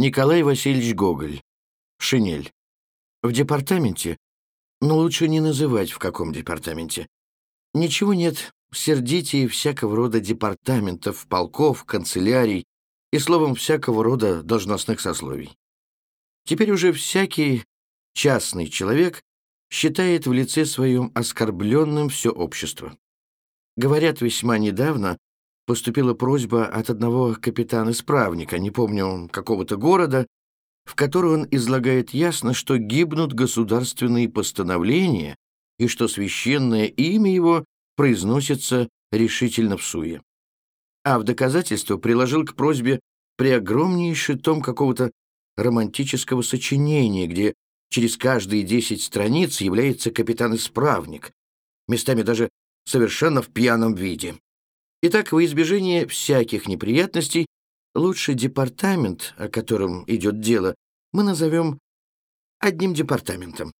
Николай Васильевич Гоголь. Шинель. В департаменте, но лучше не называть в каком департаменте. Ничего нет сердитее всякого рода департаментов, полков, канцелярий и, словом, всякого рода должностных сословий. Теперь уже всякий частный человек считает в лице своем оскорбленным все общество. Говорят, весьма недавно поступила просьба от одного капитана-исправника, не помню, какого-то города, в которой он излагает ясно, что гибнут государственные постановления и что священное имя его произносится решительно в суе. А в доказательство приложил к просьбе преогромнейший том какого-то романтического сочинения, где через каждые десять страниц является капитан-исправник, местами даже совершенно в пьяном виде. Итак, во избежание всяких неприятностей лучше департамент, о котором идет дело, мы назовем одним департаментом.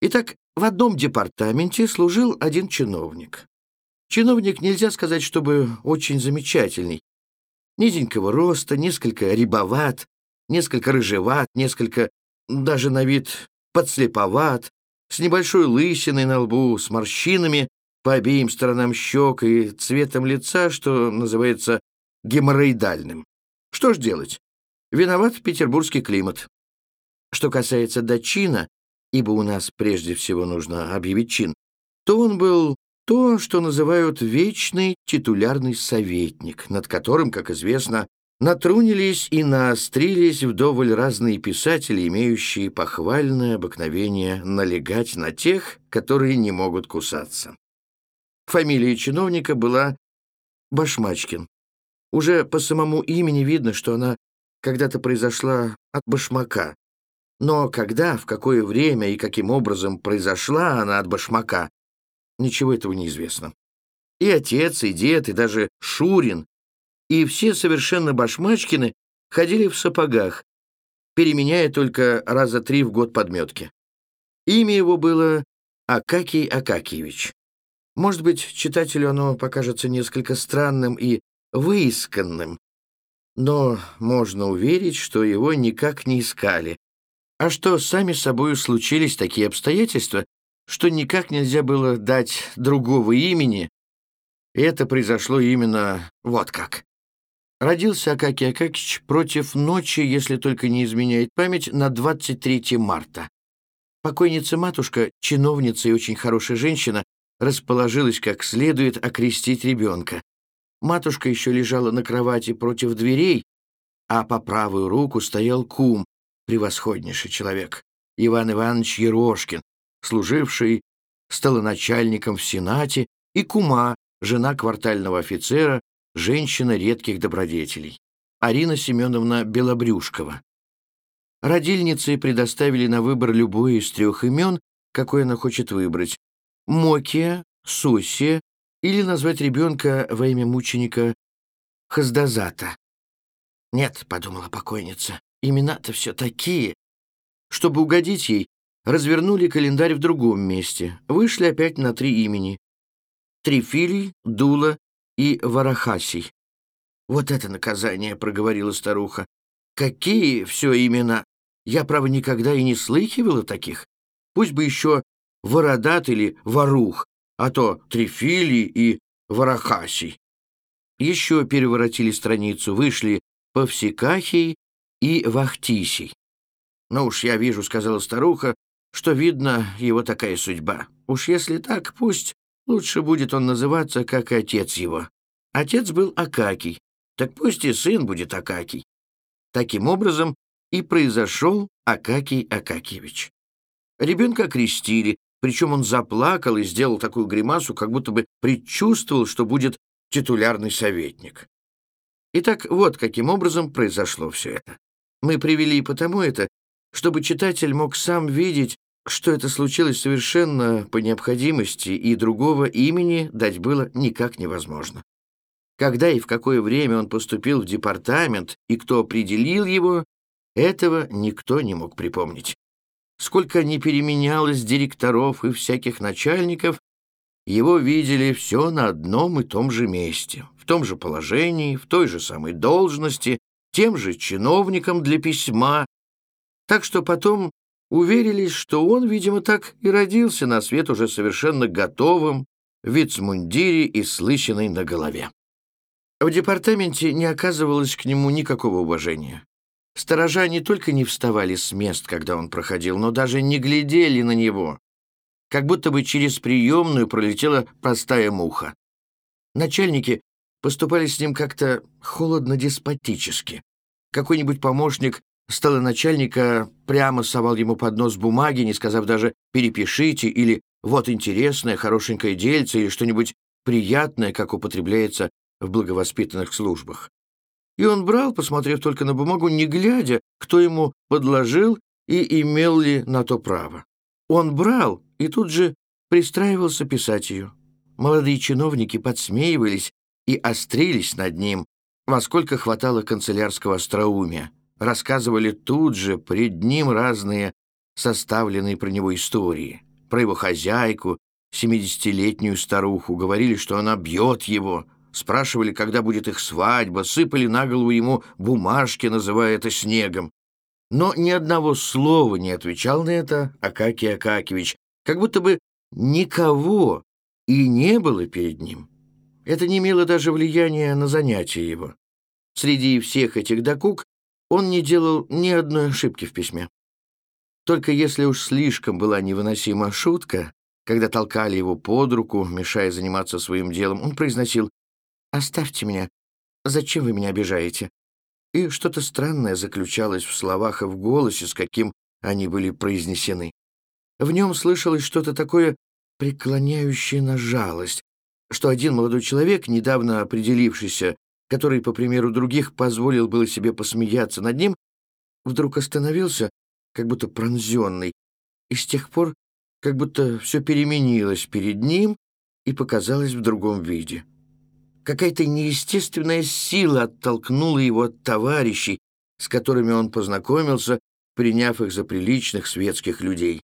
Итак, в одном департаменте служил один чиновник. Чиновник нельзя сказать, чтобы очень замечательный. Низенького роста, несколько рябоват, несколько рыжеват, несколько даже на вид подслеповат, с небольшой лысиной на лбу, с морщинами по обеим сторонам щек и цветом лица, что называется геморроидальным. Что ж делать? Виноват петербургский климат. Что касается до чина, ибо у нас прежде всего нужно объявить чин, то он был то, что называют вечный титулярный советник, над которым, как известно, натрунились и наострились вдоволь разные писатели, имеющие похвальное обыкновение налегать на тех, которые не могут кусаться. Фамилия чиновника была Башмачкин. Уже по самому имени видно, что она когда-то произошла от башмака. Но когда, в какое время и каким образом произошла она от башмака, ничего этого не известно. И отец, и дед, и даже Шурин, и все совершенно башмачкины ходили в сапогах, переменяя только раза три в год подметки. Имя его было Акакий Акакиевич. Может быть, читателю оно покажется несколько странным и выисканным, но можно уверить, что его никак не искали, а что сами собою случились такие обстоятельства, что никак нельзя было дать другого имени, это произошло именно вот как. Родился Акакий Акакич против ночи, если только не изменяет память, на 23 марта. Покойница-матушка, чиновница и очень хорошая женщина, расположилась как следует окрестить ребенка. Матушка еще лежала на кровати против дверей, а по правую руку стоял кум, превосходнейший человек, Иван Иванович Ерошкин, служивший столоначальником в Сенате, и кума, жена квартального офицера, женщина редких добродетелей, Арина Семеновна Белобрюшкова. Родильницы предоставили на выбор любое из трех имен, какое она хочет выбрать, Мокия, Сосия или назвать ребенка во имя мученика Хаздазата. «Нет», — подумала покойница, — «имена-то все такие». Чтобы угодить ей, развернули календарь в другом месте, вышли опять на три имени — Трифилий, Дула и Варахасий. «Вот это наказание», — проговорила старуха. «Какие все имена! Я, право, никогда и не слыхивала таких. Пусть бы еще Вородат или Ворух, а то Трифили и Варахасий. Еще переворотили страницу, вышли Павсикахий и Вахтисий. «Ну уж я вижу», — сказала старуха, — «что, видно, его такая судьба. Уж если так, пусть лучше будет он называться, как и отец его. Отец был Акакий, так пусть и сын будет Акакий». Таким образом и произошел Акакий Акакиевич. Ребенка крестили, причем он заплакал и сделал такую гримасу, как будто бы предчувствовал, что будет титулярный советник. Итак, вот каким образом произошло все это. Мы привели потому это, чтобы читатель мог сам видеть, что это случилось совершенно по необходимости, и другого имени дать было никак невозможно. Когда и в какое время он поступил в департамент и кто определил его, этого никто не мог припомнить сколько не переменялось директоров и всяких начальников, его видели все на одном и том же месте, в том же положении, в той же самой должности, тем же чиновникам для письма, так что потом уверились, что он, видимо, так и родился на свет уже совершенно готовым, в вицмундире и с на голове. В департаменте не оказывалось к нему никакого уважения. Сторожа не только не вставали с мест, когда он проходил, но даже не глядели на него, как будто бы через приемную пролетела простая муха. Начальники поступали с ним как-то холодно-деспотически. Какой-нибудь помощник начальника прямо совал ему под нос бумаги, не сказав даже «перепишите» или «вот интересное, хорошенькое дельце» или что-нибудь приятное, как употребляется в благовоспитанных службах. И он брал, посмотрев только на бумагу, не глядя, кто ему подложил и имел ли на то право. Он брал и тут же пристраивался писать ее. Молодые чиновники подсмеивались и острились над ним, во сколько хватало канцелярского остроумия. Рассказывали тут же пред ним разные составленные про него истории. Про его хозяйку, семидесятилетнюю старуху, говорили, что она бьет его, спрашивали, когда будет их свадьба, сыпали на голову ему бумажки, называя это снегом. Но ни одного слова не отвечал на это Акакий Акакевич, как будто бы никого и не было перед ним. Это не имело даже влияния на занятия его. Среди всех этих докук он не делал ни одной ошибки в письме. Только если уж слишком была невыносима шутка, когда толкали его под руку, мешая заниматься своим делом, он произносил «Оставьте меня. Зачем вы меня обижаете?» И что-то странное заключалось в словах и в голосе, с каким они были произнесены. В нем слышалось что-то такое преклоняющее на жалость, что один молодой человек, недавно определившийся, который, по примеру других, позволил было себе посмеяться над ним, вдруг остановился, как будто пронзенный, и с тех пор как будто все переменилось перед ним и показалось в другом виде. Какая-то неестественная сила оттолкнула его от товарищей, с которыми он познакомился, приняв их за приличных светских людей.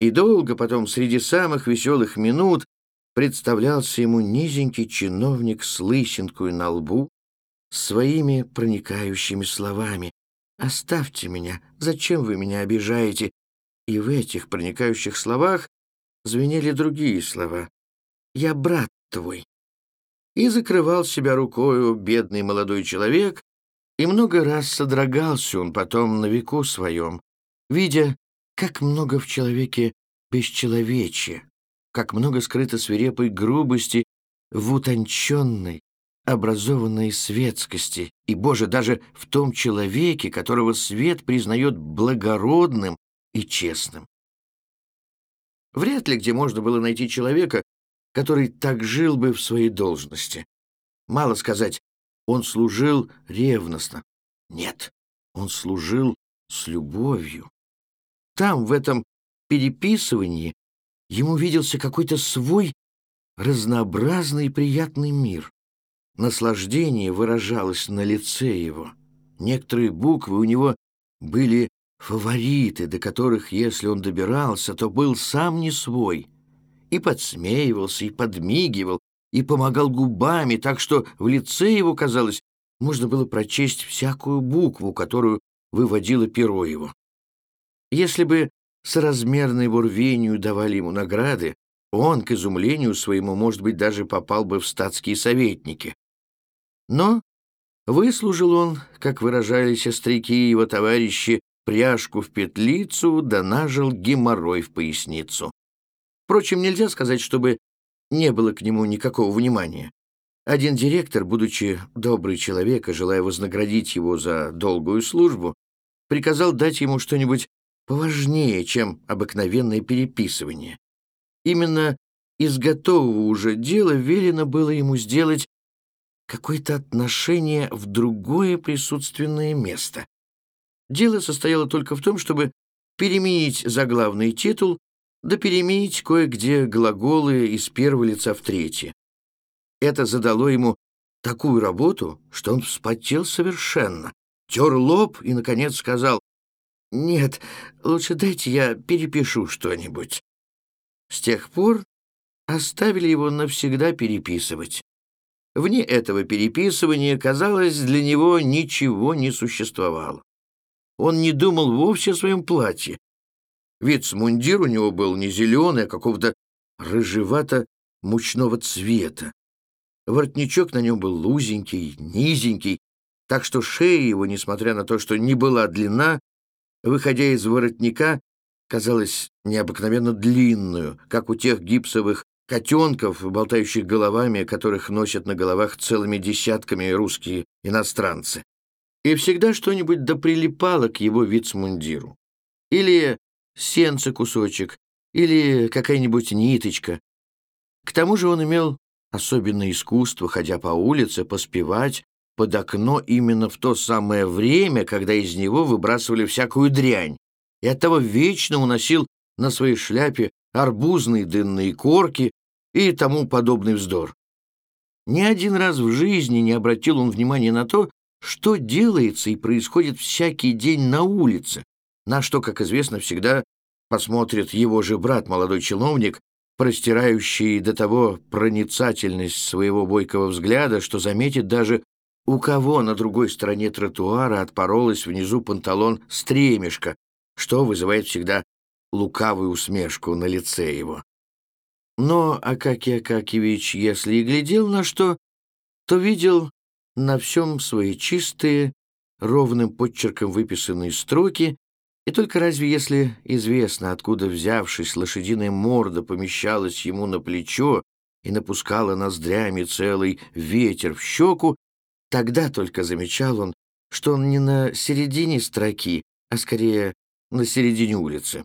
И долго потом, среди самых веселых минут, представлялся ему низенький чиновник с лысинкой на лбу, своими проникающими словами. «Оставьте меня! Зачем вы меня обижаете?» И в этих проникающих словах звенели другие слова. «Я брат твой» и закрывал себя рукою бедный молодой человек, и много раз содрогался он потом на веку своем, видя, как много в человеке бесчеловечия, как много скрыто свирепой грубости в утонченной, образованной светскости, и, Боже, даже в том человеке, которого свет признает благородным и честным. Вряд ли где можно было найти человека, который так жил бы в своей должности. Мало сказать, он служил ревностно. Нет, он служил с любовью. Там, в этом переписывании, ему виделся какой-то свой разнообразный и приятный мир. Наслаждение выражалось на лице его. Некоторые буквы у него были фавориты, до которых, если он добирался, то был сам не свой — и подсмеивался, и подмигивал, и помогал губами, так что в лице его, казалось, можно было прочесть всякую букву, которую выводило перо его. Если бы соразмерно его рвению давали ему награды, он, к изумлению своему, может быть, даже попал бы в статские советники. Но выслужил он, как выражались остряки и его товарищи, пряжку в петлицу, да нажил геморрой в поясницу. Впрочем, нельзя сказать, чтобы не было к нему никакого внимания. Один директор, будучи добрый человек и желая вознаградить его за долгую службу, приказал дать ему что-нибудь поважнее, чем обыкновенное переписывание. Именно из готового уже дела велено было ему сделать какое-то отношение в другое присутственное место. Дело состояло только в том, чтобы переменить заглавный титул да переменить кое-где глаголы из первого лица в третье. Это задало ему такую работу, что он вспотел совершенно, тер лоб и, наконец, сказал, «Нет, лучше дайте я перепишу что-нибудь». С тех пор оставили его навсегда переписывать. Вне этого переписывания, казалось, для него ничего не существовало. Он не думал вовсе о своем платье. Вицмундир у него был не зеленый, а какого-то рыжевато-мучного цвета. Воротничок на нем был лузенький, низенький, так что шея его, несмотря на то, что не была длина, выходя из воротника, казалась необыкновенно длинную, как у тех гипсовых котенков, болтающих головами, которых носят на головах целыми десятками русские иностранцы. И всегда что-нибудь доприлипало к его вицмундиру. Или сенце кусочек, или какая-нибудь ниточка. К тому же он имел особенное искусство, ходя по улице, поспевать под окно именно в то самое время, когда из него выбрасывали всякую дрянь, и оттого вечно уносил на своей шляпе арбузные дынные корки и тому подобный вздор. Ни один раз в жизни не обратил он внимания на то, что делается и происходит всякий день на улице, на что, как известно, всегда посмотрит его же брат, молодой чиновник, простирающий до того проницательность своего бойкого взгляда, что заметит даже, у кого на другой стороне тротуара отпоролась внизу панталон стремешка, что вызывает всегда лукавую усмешку на лице его. Но Акакий Акакевич, если и глядел на что, то видел на всем свои чистые, ровным подчерком выписанные строки, и только разве если известно, откуда взявшись, лошадиная морда помещалась ему на плечо и напускала ноздрями целый ветер в щеку, тогда только замечал он, что он не на середине строки, а скорее на середине улицы.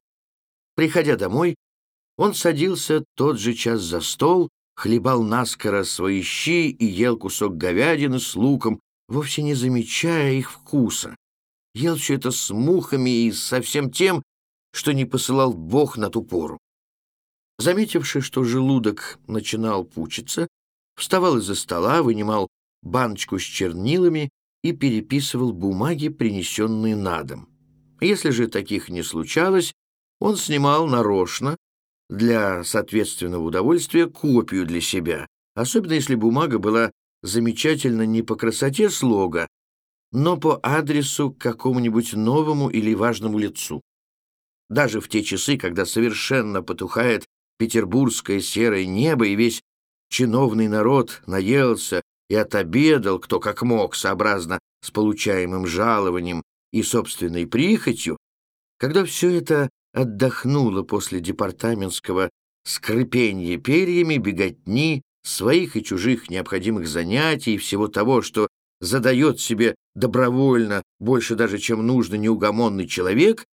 Приходя домой, он садился тот же час за стол, хлебал наскоро свои щи и ел кусок говядины с луком, вовсе не замечая их вкуса. Ел все это с мухами и со всем тем, что не посылал Бог на ту пору. Заметивши, что желудок начинал пучиться, вставал из-за стола, вынимал баночку с чернилами и переписывал бумаги, принесенные на дом. Если же таких не случалось, он снимал нарочно для соответственного удовольствия копию для себя, особенно если бумага была замечательно не по красоте слога, но по адресу к какому-нибудь новому или важному лицу. Даже в те часы, когда совершенно потухает петербургское серое небо и весь чиновный народ наелся и отобедал, кто как мог, сообразно с получаемым жалованием и собственной прихотью, когда все это отдохнуло после департаментского скрипения перьями, беготни, своих и чужих необходимых занятий, всего того, что задает себе добровольно, больше даже, чем нужно, неугомонный человек,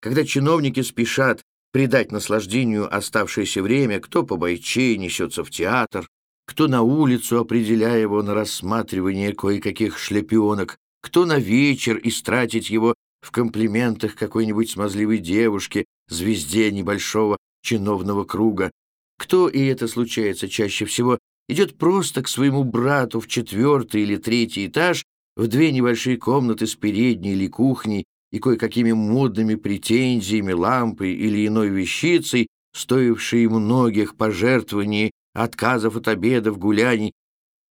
когда чиновники спешат придать наслаждению оставшееся время, кто по бойчей несется в театр, кто на улицу, определяя его на рассматривание кое-каких шлепенок, кто на вечер истратить его в комплиментах какой-нибудь смазливой девушке, звезде небольшого чиновного круга, кто, и это случается чаще всего, идет просто к своему брату в четвертый или третий этаж, в две небольшие комнаты с передней или кухней и кое-какими модными претензиями, лампой или иной вещицей, стоившей многих пожертвований, отказов от обедов, гуляний.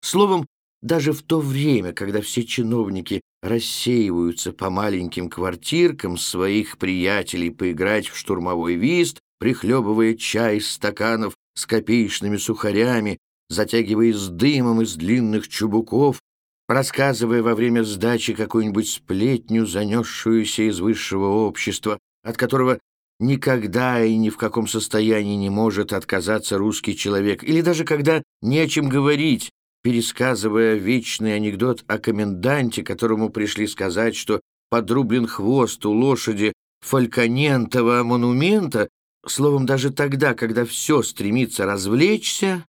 Словом, даже в то время, когда все чиновники рассеиваются по маленьким квартиркам своих приятелей поиграть в штурмовой вист, прихлебывая чай из стаканов с копеечными сухарями, затягиваясь дымом из длинных чубуков, рассказывая во время сдачи какую-нибудь сплетню, занесшуюся из высшего общества, от которого никогда и ни в каком состоянии не может отказаться русский человек, или даже когда не о чем говорить, пересказывая вечный анекдот о коменданте, которому пришли сказать, что подрублен хвост у лошади фальконентова монумента, словом, даже тогда, когда все стремится развлечься,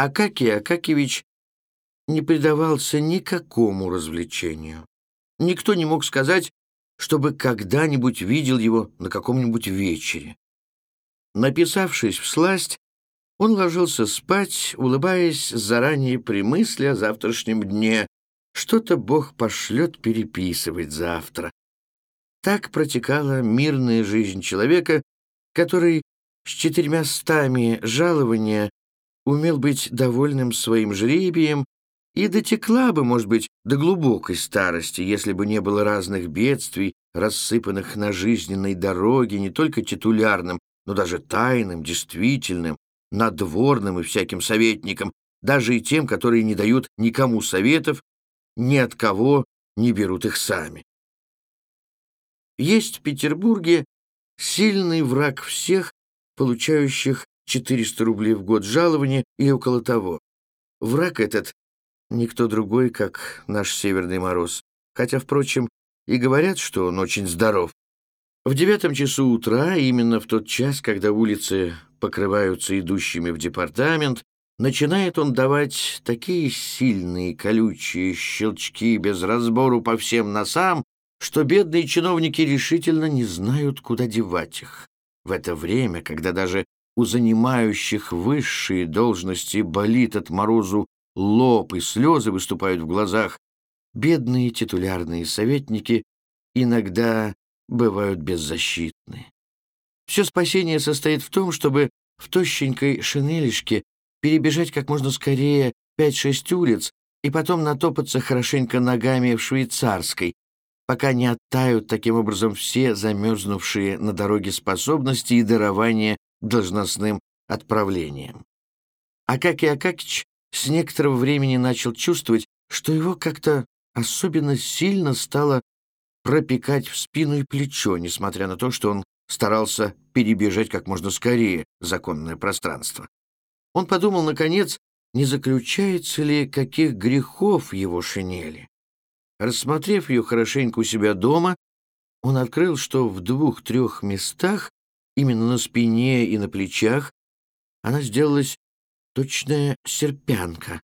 Акакий Акакевич не предавался никакому развлечению. Никто не мог сказать, чтобы когда-нибудь видел его на каком-нибудь вечере. Написавшись в сласть, он ложился спать, улыбаясь заранее при мысли о завтрашнем дне. Что-то Бог пошлет переписывать завтра. Так протекала мирная жизнь человека, который с четырьмя стами жалования умел быть довольным своим жребием и дотекла бы, может быть, до глубокой старости, если бы не было разных бедствий, рассыпанных на жизненной дороге не только титулярным, но даже тайным, действительным, надворным и всяким советникам, даже и тем, которые не дают никому советов, ни от кого не берут их сами. Есть в Петербурге сильный враг всех, получающих 400 рублей в год жалования или около того. Враг этот никто другой, как наш Северный Мороз, хотя, впрочем, и говорят, что он очень здоров. В девятом часу утра, именно в тот час, когда улицы покрываются идущими в департамент, начинает он давать такие сильные колючие щелчки без разбору по всем носам, что бедные чиновники решительно не знают, куда девать их. В это время, когда даже у занимающих высшие должности болит от морозу лоб и слезы выступают в глазах, бедные титулярные советники иногда бывают беззащитны. Все спасение состоит в том, чтобы в тощенькой шинелишке перебежать как можно скорее пять-шесть улиц и потом натопаться хорошенько ногами в швейцарской, пока не оттают таким образом все замерзнувшие на дороге способности и дарования должностным отправлением. Акакий Акакич с некоторого времени начал чувствовать, что его как-то особенно сильно стало пропекать в спину и плечо, несмотря на то, что он старался перебежать как можно скорее законное пространство. Он подумал, наконец, не заключается ли каких грехов его шинели. Рассмотрев ее хорошенько у себя дома, он открыл, что в двух-трех местах, именно на спине и на плечах, она сделалась точная серпянка.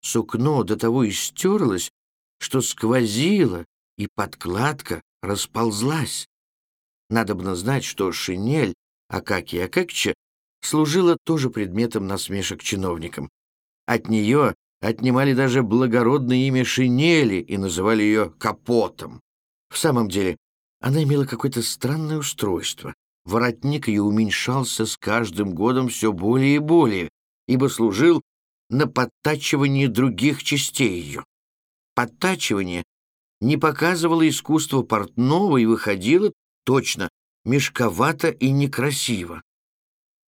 Сукно до того истерлось, что сквозило, и подкладка расползлась. Надобно знать, что шинель Акакия Акакича служила тоже предметом насмешек чиновникам. От нее отнимали даже благородное имя шинели и называли ее капотом. В самом деле, она имела какое-то странное устройство. Воротник ее уменьшался с каждым годом все более и более, ибо служил на подтачивание других частей ее. Подтачивание не показывало искусство портного и выходило точно мешковато и некрасиво.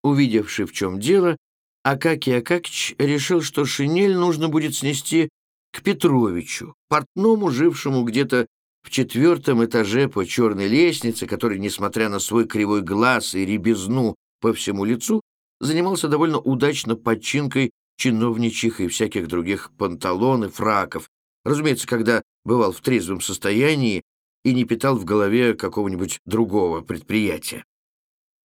Увидевши, в чем дело, Акакий Акакич решил, что шинель нужно будет снести к Петровичу, портному, жившему где-то в четвертом этаже по черной лестнице, который, несмотря на свой кривой глаз и ребезну по всему лицу, занимался довольно удачно подчинкой чиновничьих и всяких других панталон и фраков, разумеется, когда бывал в трезвом состоянии и не питал в голове какого-нибудь другого предприятия.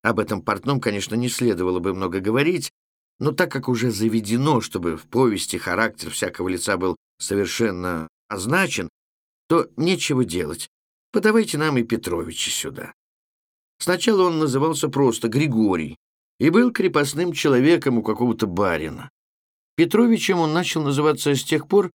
Об этом портном, конечно, не следовало бы много говорить, но так как уже заведено, чтобы в повести характер всякого лица был совершенно означен, то нечего делать. Подавайте нам и Петровича сюда. Сначала он назывался просто Григорий и был крепостным человеком у какого-то барина. Петровичем он начал называться с тех пор,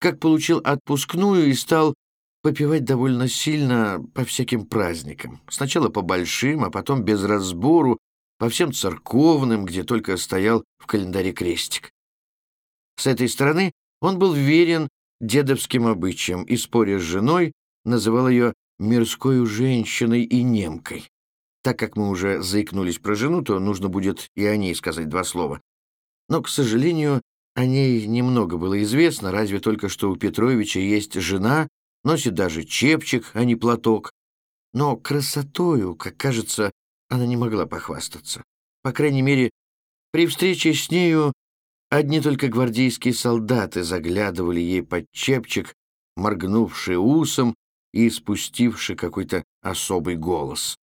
как получил отпускную и стал попивать довольно сильно по всяким праздникам. Сначала по большим, а потом без разбору, по всем церковным, где только стоял в календаре крестик. С этой стороны он был верен дедовским обычаям и, споря с женой, называл ее мирской женщиной и немкой. Так как мы уже заикнулись про жену, то нужно будет и о ней сказать два слова. Но, к сожалению, о ней немного было известно, разве только что у Петровича есть жена, носит даже чепчик, а не платок. Но красотою, как кажется, она не могла похвастаться. По крайней мере, при встрече с нею одни только гвардейские солдаты заглядывали ей под чепчик, моргнувшие усом и спустивший какой-то особый голос.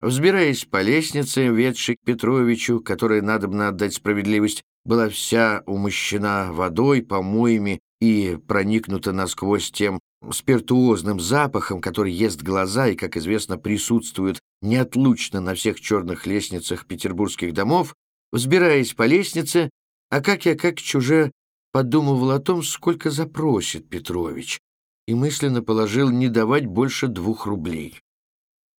Взбираясь по лестнице, ведшей к Петровичу, которой надобно отдать справедливость, была вся умощена водой, помоями и проникнута насквозь тем спиртуозным запахом, который ест глаза и, как известно, присутствует неотлучно на всех черных лестницах петербургских домов, взбираясь по лестнице, а как я как чуже подумывал о том, сколько запросит Петрович, и мысленно положил не давать больше двух рублей.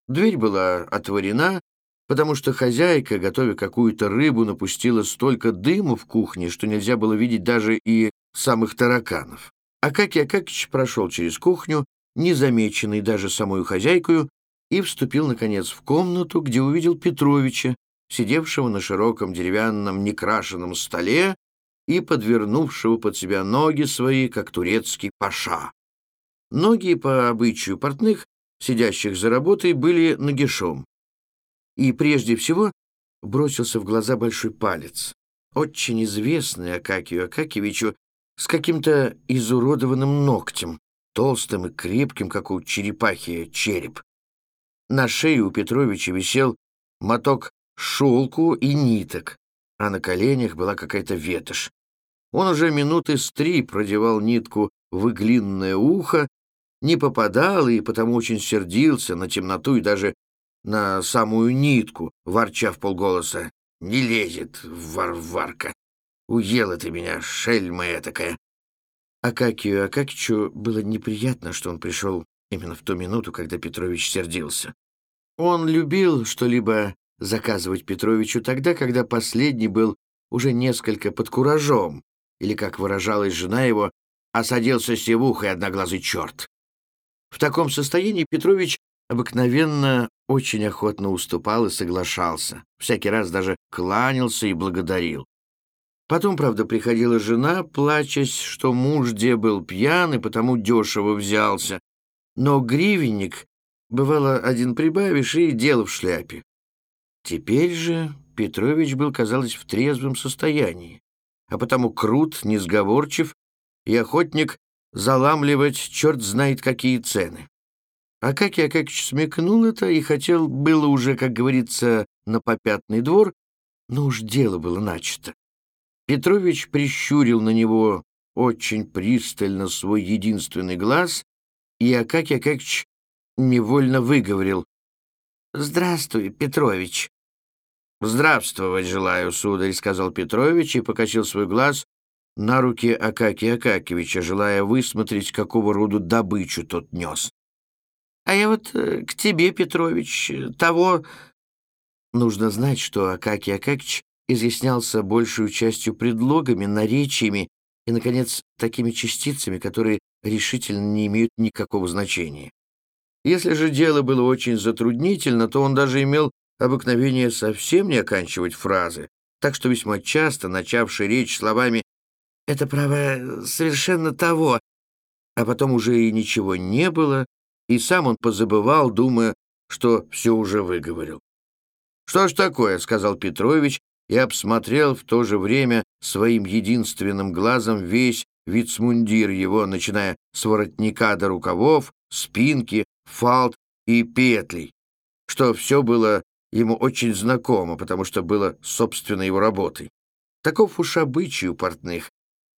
Дверь была отворена, потому что хозяйка, готовя какую-то рыбу, напустила столько дыма в кухне, что нельзя было видеть даже и самых тараканов. Акакий Акакич прошел через кухню, незамеченный даже самой хозяйкою, и вступил, наконец, в комнату, где увидел Петровича, сидевшего на широком деревянном некрашенном столе и подвернувшего под себя ноги свои, как турецкий паша. Ноги, по обычаю портных, сидящих за работой, были нагишом. И прежде всего бросился в глаза большой палец, очень известный Акакию Акакевичу, с каким-то изуродованным ногтем, толстым и крепким, как у черепахи, череп. На шее у Петровича висел моток шелку и ниток, а на коленях была какая-то ветошь. Он уже минуты с три продевал нитку в иглинное ухо, не попадал и потому очень сердился на темноту и даже на самую нитку, ворча в полголоса. «Не лезет, варварка! Уела ты меня, шельма такая!» Акакию Акакичу было неприятно, что он пришел именно в ту минуту, когда Петрович сердился. Он любил что-либо заказывать Петровичу тогда, когда последний был уже несколько под куражом, или, как выражалась жена его, осадился севухой одноглазый черт. В таком состоянии Петрович обыкновенно очень охотно уступал и соглашался, всякий раз даже кланялся и благодарил. Потом, правда, приходила жена, плачась, что муж где был пьян и потому дешево взялся. Но гривенник, бывало, один прибавишь и дело в шляпе. Теперь же Петрович был, казалось, в трезвом состоянии, а потому крут, несговорчив и охотник заламливать черт знает какие цены. Акакий Акакич смекнул это и хотел было уже, как говорится, на попятный двор, но уж дело было начато. Петрович прищурил на него очень пристально свой единственный глаз, и Акакий Акакич невольно выговорил «Здравствуй, Петрович». «Здравствовать желаю, сударь», — сказал Петрович и покосил свой глаз на руки Акакия Акакевича, желая высмотреть, какого рода добычу тот нес. «А я вот э, к тебе, Петрович, того...» Нужно знать, что Акакий Акакич изъяснялся большую частью предлогами, наречиями и, наконец, такими частицами, которые решительно не имеют никакого значения. Если же дело было очень затруднительно, то он даже имел обыкновение совсем не оканчивать фразы, так что весьма часто, начавший речь словами «это, право, совершенно того», а потом уже и ничего не было, и сам он позабывал, думая, что все уже выговорил. «Что ж такое?» — сказал Петрович и обсмотрел в то же время своим единственным глазом весь вицмундир его, начиная с воротника до рукавов, спинки, фалт и петлей, что все было ему очень знакомо, потому что было собственно его работой. Таков уж обычай у портных.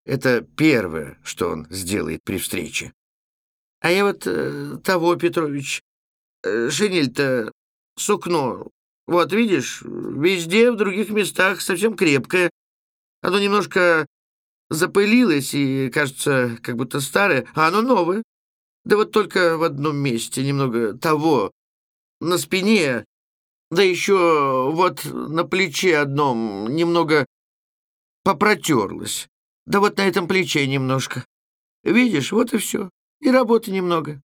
Это первое, что он сделает при встрече. А я вот э, того, Петрович, э, шинель-то сукно, вот видишь, везде, в других местах совсем крепкое. Оно немножко запылилось и, кажется, как будто старое, а оно новое. Да вот только в одном месте немного того, на спине да еще вот на плече одном немного попротерлась. Да вот на этом плече немножко. Видишь, вот и все. И работы немного.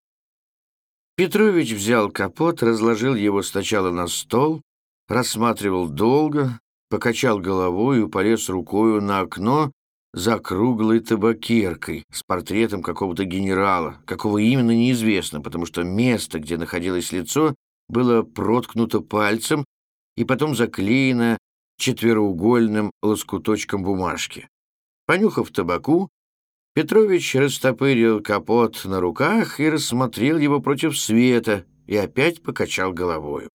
Петрович взял капот, разложил его сначала на стол, рассматривал долго, покачал головой и полез рукою на окно за круглой табакеркой с портретом какого-то генерала, какого именно неизвестно, потому что место, где находилось лицо, было проткнуто пальцем и потом заклеено четвероугольным лоскуточком бумажки. Понюхав табаку, Петрович растопырил капот на руках и рассмотрел его против света и опять покачал головою.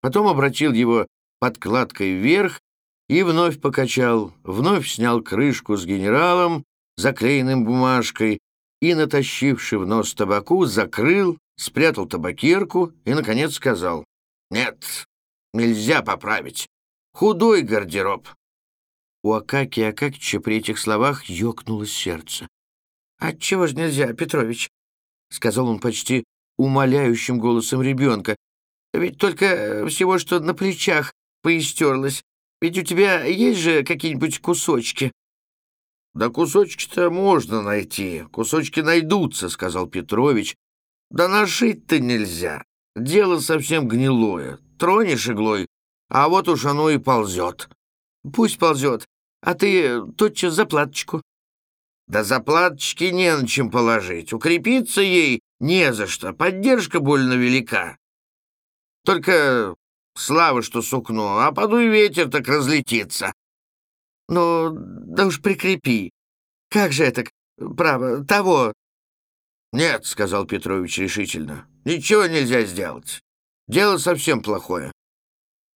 Потом обратил его подкладкой вверх и вновь покачал, вновь снял крышку с генералом, заклеенным бумажкой, и, натащивший в нос табаку, закрыл спрятал табакерку и, наконец, сказал, «Нет, нельзя поправить. Худой гардероб». У Акакия Акакича при этих словах ёкнуло сердце. «Отчего же нельзя, Петрович?» — сказал он почти умоляющим голосом ребенка. Ведь только всего, что на плечах поистерлось. Ведь у тебя есть же какие-нибудь кусочки?» «Да кусочки-то можно найти, кусочки найдутся», — сказал Петрович. «Да нашить-то нельзя. Дело совсем гнилое. Тронешь иглой, а вот уж оно и ползет». «Пусть ползет, а ты тотчас заплаточку». «Да заплаточки не на чем положить. Укрепиться ей не за что. Поддержка больно велика. Только слава, что сукно, а подуй ветер, так разлетится». «Ну, да уж прикрепи. Как же это, право, того?» «Нет», — сказал Петрович решительно, — «ничего нельзя сделать. Дело совсем плохое.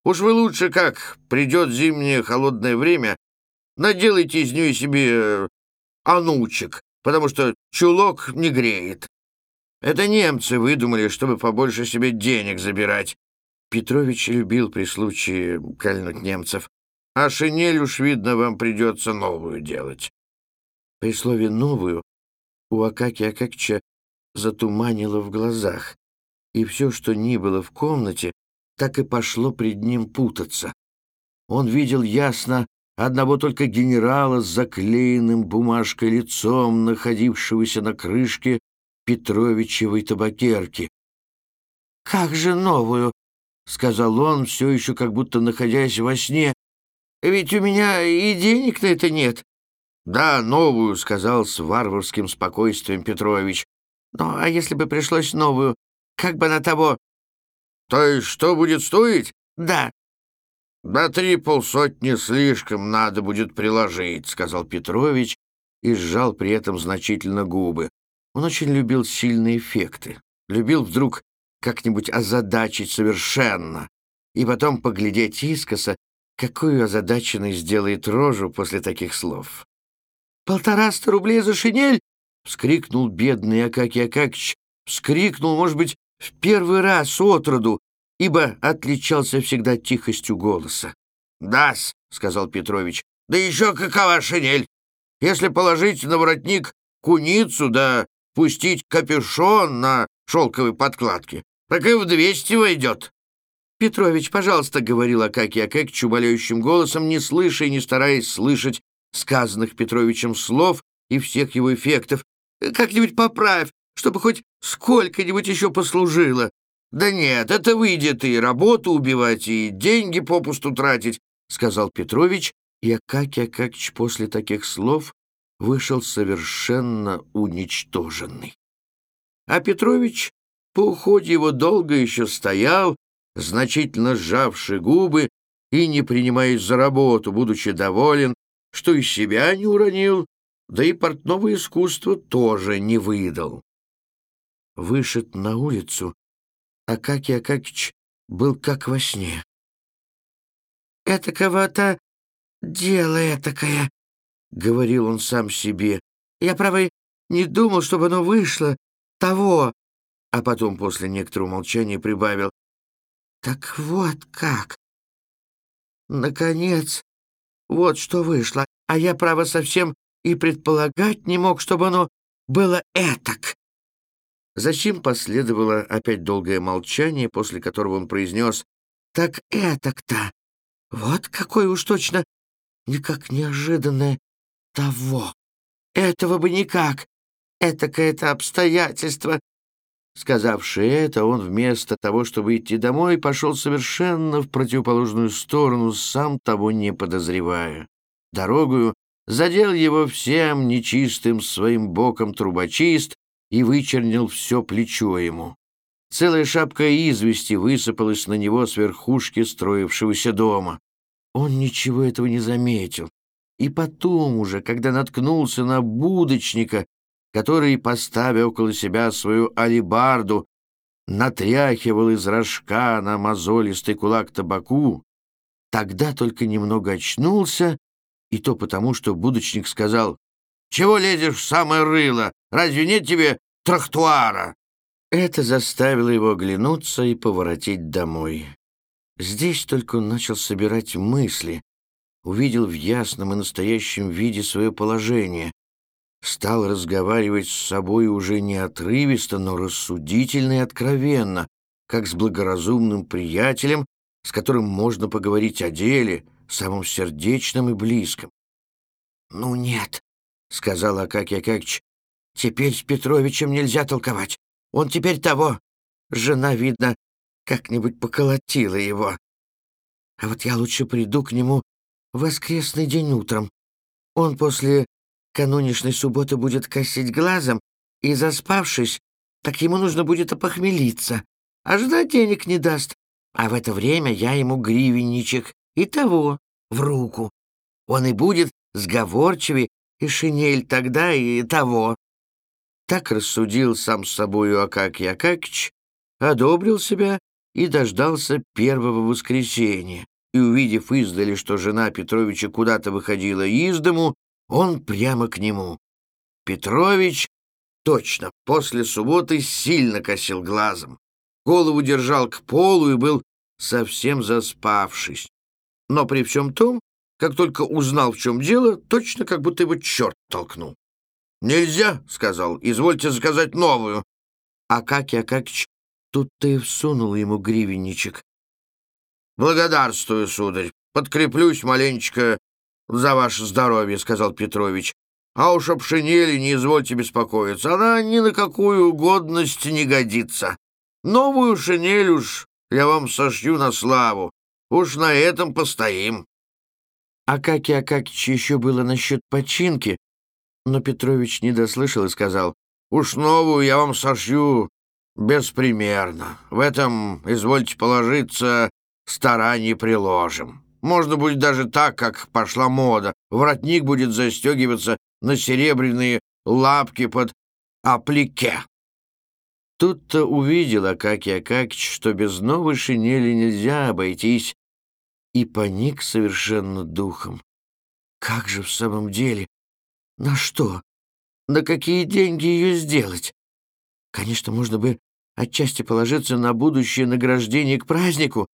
Уж вы лучше как, придет зимнее холодное время, наделайте из нее себе э, анучек, потому что чулок не греет. Это немцы выдумали, чтобы побольше себе денег забирать. Петрович любил при случае кольнуть немцев. А шинель уж, видно, вам придется новую делать. При слове «новую» у Акакия Акакча затуманило в глазах, и все, что ни было в комнате, так и пошло пред ним путаться. Он видел ясно одного только генерала с заклеенным бумажкой лицом, находившегося на крышке Петровичевой табакерки. «Как же новую?» — сказал он, все еще как будто находясь во сне, ведь у меня и денег на это нет». «Да, новую», — сказал с варварским спокойствием Петрович. «Ну, а если бы пришлось новую, как бы на того...» «То есть что будет стоить?» «Да». «На три полсотни слишком надо будет приложить», — сказал Петрович и сжал при этом значительно губы. Он очень любил сильные эффекты, любил вдруг как-нибудь озадачить совершенно и потом поглядеть искоса Какую озадаченный сделает рожу после таких слов? «Полтораста рублей за шинель!» — вскрикнул бедный Акакий Акакич. Вскрикнул, может быть, в первый раз отроду, ибо отличался всегда тихостью голоса. «Да-с», — сказал Петрович, — «да еще какова шинель! Если положить на воротник куницу, да пустить капюшон на шелковой подкладке, так и в двести войдет». «Петрович, пожалуйста», — говорил Акакий Акакич умоляющим голосом, не слыша и не стараясь слышать сказанных Петровичем слов и всех его эффектов. «Как-нибудь поправь, чтобы хоть сколько-нибудь еще послужило». «Да нет, это выйдет и работу убивать, и деньги попусту тратить», — сказал Петрович, и Акакий Акакич после таких слов вышел совершенно уничтоженный. А Петрович по уходе его долго еще стоял, значительно сжавший губы и не принимаясь за работу, будучи доволен, что и себя не уронил, да и портного искусства тоже не выдал. Вышед на улицу, Акакий Акакич был как во сне. «Это кого-то дело этакое», — говорил он сам себе. «Я, право, не думал, чтобы оно вышло того». А потом, после некоторого молчания, прибавил. Так вот как. Наконец, вот что вышло. А я, право, совсем и предполагать не мог, чтобы оно было этак. Зачем последовало опять долгое молчание, после которого он произнес «Так этак-то! Вот какой уж точно никак неожиданное того! Этого бы никак! Этакое-то обстоятельство! Сказавши это, он вместо того, чтобы идти домой, пошел совершенно в противоположную сторону, сам того не подозревая. Дорогую задел его всем нечистым своим боком трубочист и вычернил все плечо ему. Целая шапка извести высыпалась на него с верхушки строившегося дома. Он ничего этого не заметил. И потом уже, когда наткнулся на будочника, который, поставив около себя свою алибарду, натряхивал из рожка на мозолистый кулак табаку, тогда только немного очнулся, и то потому, что будочник сказал, «Чего лезешь в самое рыло? Разве нет тебе трактуара?» Это заставило его оглянуться и поворотить домой. Здесь только он начал собирать мысли, увидел в ясном и настоящем виде свое положение, стал разговаривать с собой уже не отрывисто, но рассудительно и откровенно, как с благоразумным приятелем, с которым можно поговорить о деле, самым сердечным и близким. «Ну нет», — сказал Акакий Акакич, — «теперь с Петровичем нельзя толковать. Он теперь того. Жена, видно, как-нибудь поколотила его. А вот я лучше приду к нему в воскресный день утром. Он после канонишной субботы будет косить глазом, и, заспавшись, так ему нужно будет опохмелиться, а ждать денег не даст. А в это время я ему гривенничек и того в руку. Он и будет сговорчивее, и шинель тогда, и того. Так рассудил сам с собою Акакий Акакич, одобрил себя и дождался первого воскресенья. И, увидев издали, что жена Петровича куда-то выходила из дому, он прямо к нему. Петрович точно после субботы сильно косил глазом, голову держал к полу и был совсем заспавшись. Но при всем том, как только узнал, в чем дело, точно как будто его черт толкнул. «Нельзя», — сказал, — «извольте заказать новую». Акакий Акакич тут-то и всунул ему гривенничек. «Благодарствую, сударь, подкреплюсь маленечко за ваше здоровье», — сказал Петрович. «А уж об шинели не извольте беспокоиться, она ни на какую угодность не годится. Новую шинель уж я вам сошью на славу, уж на этом постоим». Акакий Акакич еще было насчет починки, но Петрович не дослышал и сказал, «Уж новую я вам сошью беспримерно. В этом, извольте положиться, стараний приложим. Можно будет даже так, как пошла мода. Воротник будет застегиваться на серебряные лапки под аплике. Тут-то увидел Акакий Акакич, что без новой шинели нельзя обойтись, и поник совершенно духом. Как же в самом деле? На что? На какие деньги ее сделать? Конечно, можно бы отчасти положиться на будущее награждение к празднику,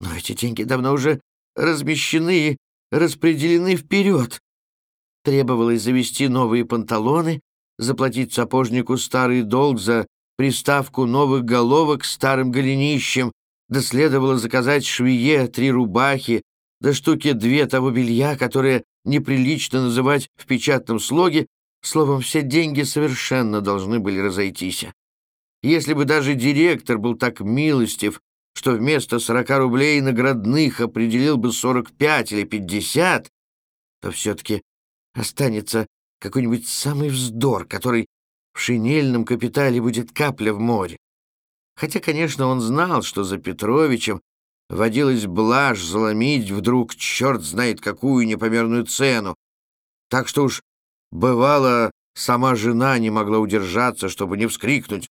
но эти деньги давно уже размещены и распределены вперед. Требовалось завести новые панталоны, заплатить сапожнику старый долг за приставку новых головок старым голенищем, да следовало заказать швее три рубахи, да штуки две того белья, которое неприлично называть в печатном слоге, словом, все деньги совершенно должны были разойтись. Если бы даже директор был так милостив, что вместо 40 рублей наградных определил бы 45 или 50, то все-таки останется какой-нибудь самый вздор, который в шинельном капитале будет капля в море. Хотя, конечно, он знал, что за Петровичем водилась блажь заломить вдруг черт знает какую непомерную цену. Так что уж, бывало, сама жена не могла удержаться, чтобы не вскрикнуть.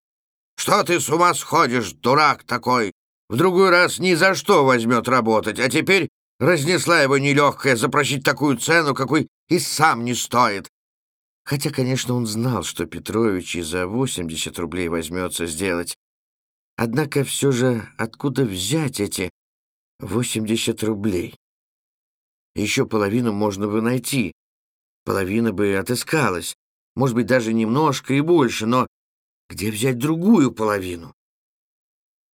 «Что ты с ума сходишь, дурак такой? В другой раз ни за что возьмет работать, а теперь разнесла его нелегкая запросить такую цену, какой и сам не стоит. Хотя, конечно, он знал, что Петрович и за 80 рублей возьмется сделать. Однако все же откуда взять эти 80 рублей? Еще половину можно бы найти. Половина бы отыскалась. Может быть, даже немножко и больше, но где взять другую половину?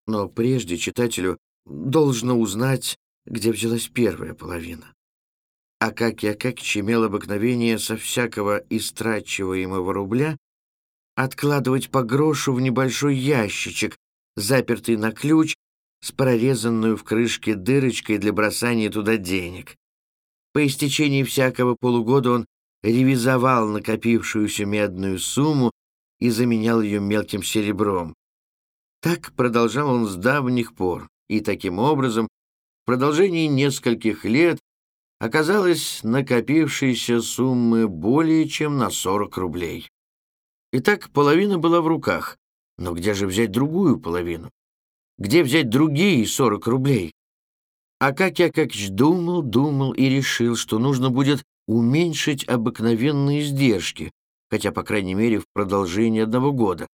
но прежде читателю должно узнать, где взялась первая половина. Акакий Акакич имел обыкновение со всякого истрачиваемого рубля откладывать по грошу в небольшой ящичек, запертый на ключ, с прорезанную в крышке дырочкой для бросания туда денег. По истечении всякого полугода он ревизовал накопившуюся медную сумму и заменял ее мелким серебром. Так продолжал он с давних пор, и таким образом в продолжении нескольких лет оказалось накопившейся суммы более чем на 40 рублей. Итак, половина была в руках, но где же взять другую половину? Где взять другие 40 рублей? А как я как думал, думал и решил, что нужно будет уменьшить обыкновенные издержки, хотя, по крайней мере, в продолжении одного года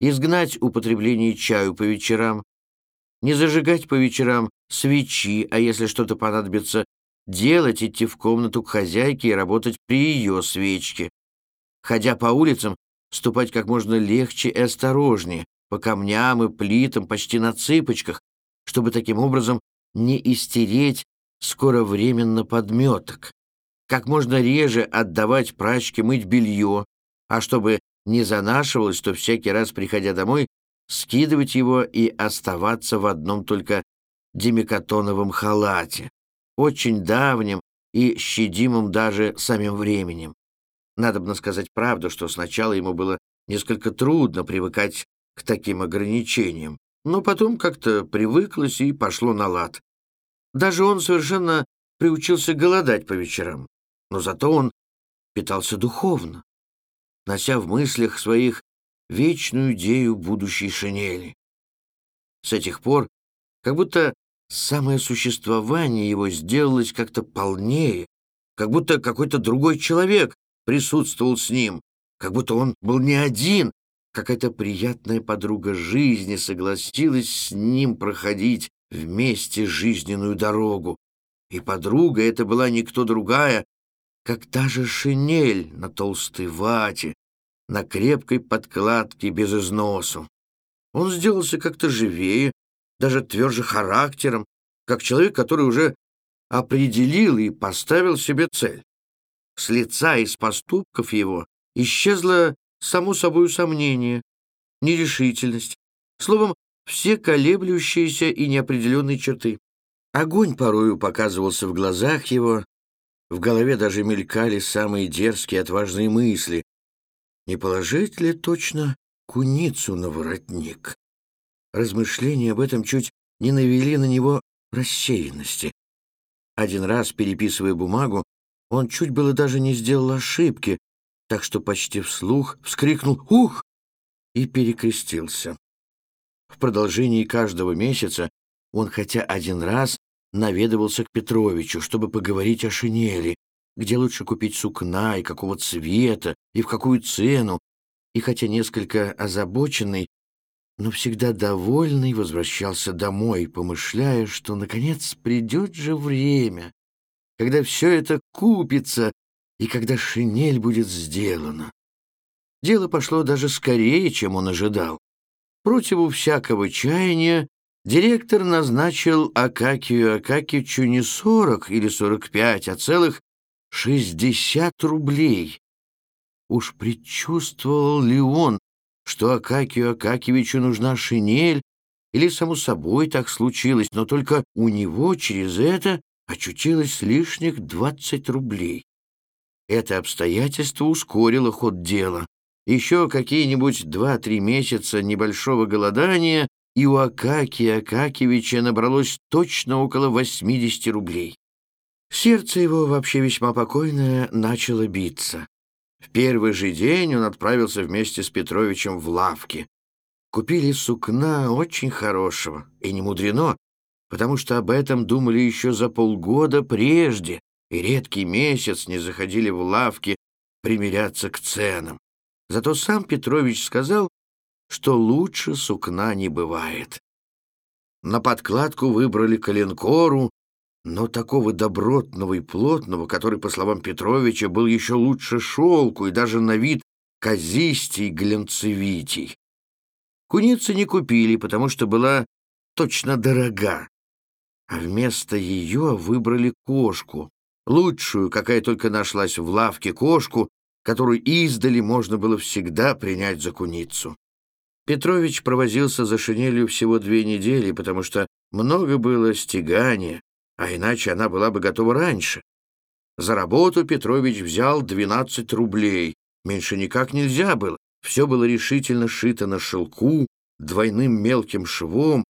изгнать употребление чаю по вечерам, не зажигать по вечерам свечи, а если что-то понадобится делать, идти в комнату к хозяйке и работать при ее свечке. Ходя по улицам, ступать как можно легче и осторожнее, по камням и плитам почти на цыпочках, чтобы таким образом не истереть скоровременно подметок. Как можно реже отдавать прачке мыть белье, а чтобы не занашивалось, то всякий раз, приходя домой, скидывать его и оставаться в одном только демикатоновом халате, очень давнем и щадимым даже самим временем. Надо сказать правду, что сначала ему было несколько трудно привыкать к таким ограничениям, но потом как-то привыклось и пошло на лад. Даже он совершенно приучился голодать по вечерам, но зато он питался духовно, нося в мыслях своих вечную идею будущей шинели. С этих пор как будто самое существование его сделалось как-то полнее, как будто какой-то другой человек присутствовал с ним, как будто он был не один, какая-то приятная подруга жизни согласилась с ним проходить вместе жизненную дорогу. И подруга это была никто другая, как та же шинель на толстой вате, на крепкой подкладке без износу. Он сделался как-то живее, даже тверже характером, как человек, который уже определил и поставил себе цель. С лица и с поступков его исчезло само собой сомнение, нерешительность, словом, все колеблющиеся и неопределенные черты. Огонь порою показывался в глазах его, в голове даже мелькали самые дерзкие отважные мысли, не положить ли точно куницу на воротник? Размышления об этом чуть не навели на него рассеянности. Один раз, переписывая бумагу, он чуть было даже не сделал ошибки, так что почти вслух вскрикнул «Ух!» и перекрестился. В продолжении каждого месяца он хотя один раз наведывался к Петровичу, чтобы поговорить о шинели, где лучше купить сукна и какого цвета, и в какую цену, и хотя несколько озабоченный, но всегда довольный возвращался домой, помышляя, что, наконец, придет же время, когда все это купится и когда шинель будет сделана. Дело пошло даже скорее, чем он ожидал. Противу всякого чаяния директор назначил Акакию Акакичу не сорок или сорок пять, а целых Шестьдесят рублей! Уж предчувствовал ли он, что Акакию Акакевичу нужна шинель, или, само собой, так случилось, но только у него через это очутилось лишних двадцать рублей. Это обстоятельство ускорило ход дела. Еще какие-нибудь два-три месяца небольшого голодания, и у Акакия Акакевича набралось точно около восьмидесяти рублей. Сердце его, вообще весьма покойное, начало биться. В первый же день он отправился вместе с Петровичем в лавки. Купили сукна очень хорошего, и не мудрено, потому что об этом думали еще за полгода прежде, и редкий месяц не заходили в лавки примиряться к ценам. Зато сам Петрович сказал, что лучше сукна не бывает. На подкладку выбрали коленкору, но такого добротного и плотного, который, по словам Петровича, был еще лучше шелку и даже на вид казистей глянцевитей. Куницы не купили, потому что была точно дорога, а вместо ее выбрали кошку, лучшую, какая только нашлась в лавке кошку, которую издали можно было всегда принять за куницу. Петрович провозился за шинелью всего две недели, потому что много было стегания, а иначе она была бы готова раньше. За работу Петрович взял 12 рублей. Меньше никак нельзя было. Все было решительно шито на шелку, двойным мелким швом,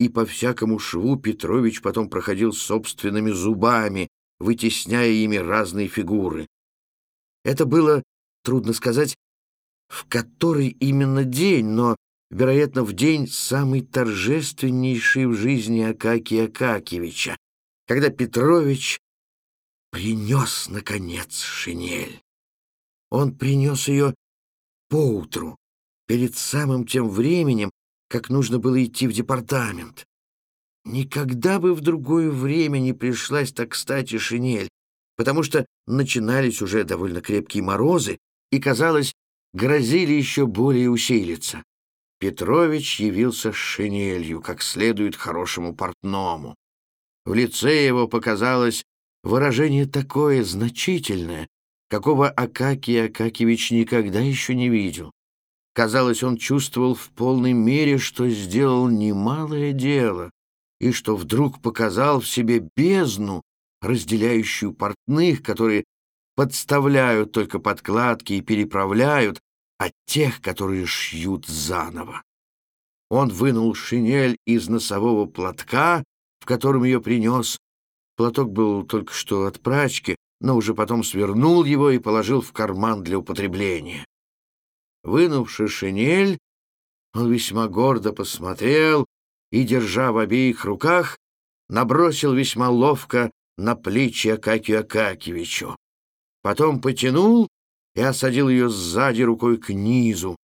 и по всякому шву Петрович потом проходил собственными зубами, вытесняя ими разные фигуры. Это было, трудно сказать, в который именно день, но, вероятно, в день самый торжественнейший в жизни Акакия Акакевича, когда Петрович принес, наконец, шинель. Он принес ее поутру, перед самым тем временем, как нужно было идти в департамент. Никогда бы в другое время не пришлась так кстати шинель, потому что начинались уже довольно крепкие морозы и, казалось, грозили еще более усилиться. Петрович явился с шинелью, как следует хорошему портному. В лице его показалось выражение такое значительное, какого Акакий Акакевич никогда еще не видел. Казалось, он чувствовал в полной мере, что сделал немалое дело, и что вдруг показал в себе бездну, разделяющую портных, которые подставляют только подкладки и переправляют, от тех, которые шьют заново. Он вынул шинель из носового платка, в котором ее принес. Платок был только что от прачки, но уже потом свернул его и положил в карман для употребления. Вынувши шинель, он весьма гордо посмотрел и, держа в обеих руках, набросил весьма ловко на плечи Акакию Акакевичу. Потом потянул и осадил ее сзади рукой к низу.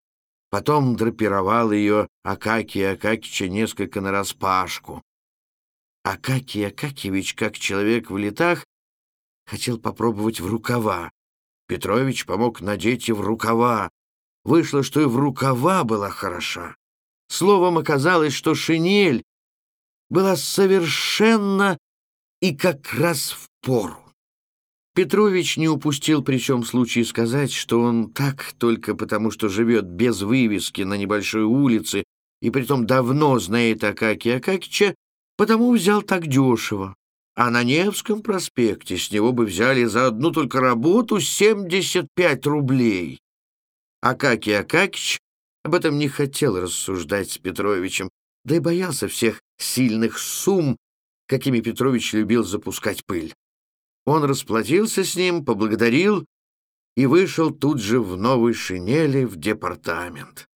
Потом драпировал ее Акакия Акакича несколько нараспашку. Акакий Акакевич, как человек в летах, хотел попробовать в рукава. Петрович помог надеть и в рукава. Вышло, что и в рукава была хороша. Словом, оказалось, что шинель была совершенно и как раз в пору. Петрович не упустил при чем случае сказать, что он так только потому, что живет без вывески на небольшой улице и притом давно знает Акакия Акакича, потому взял так дешево. А на Невском проспекте с него бы взяли за одну только работу 75 рублей. Акакий Акакич об этом не хотел рассуждать с Петровичем, да и боялся всех сильных сумм, какими Петрович любил запускать пыль. Он расплатился с ним, поблагодарил и вышел тут же в новой шинели в департамент.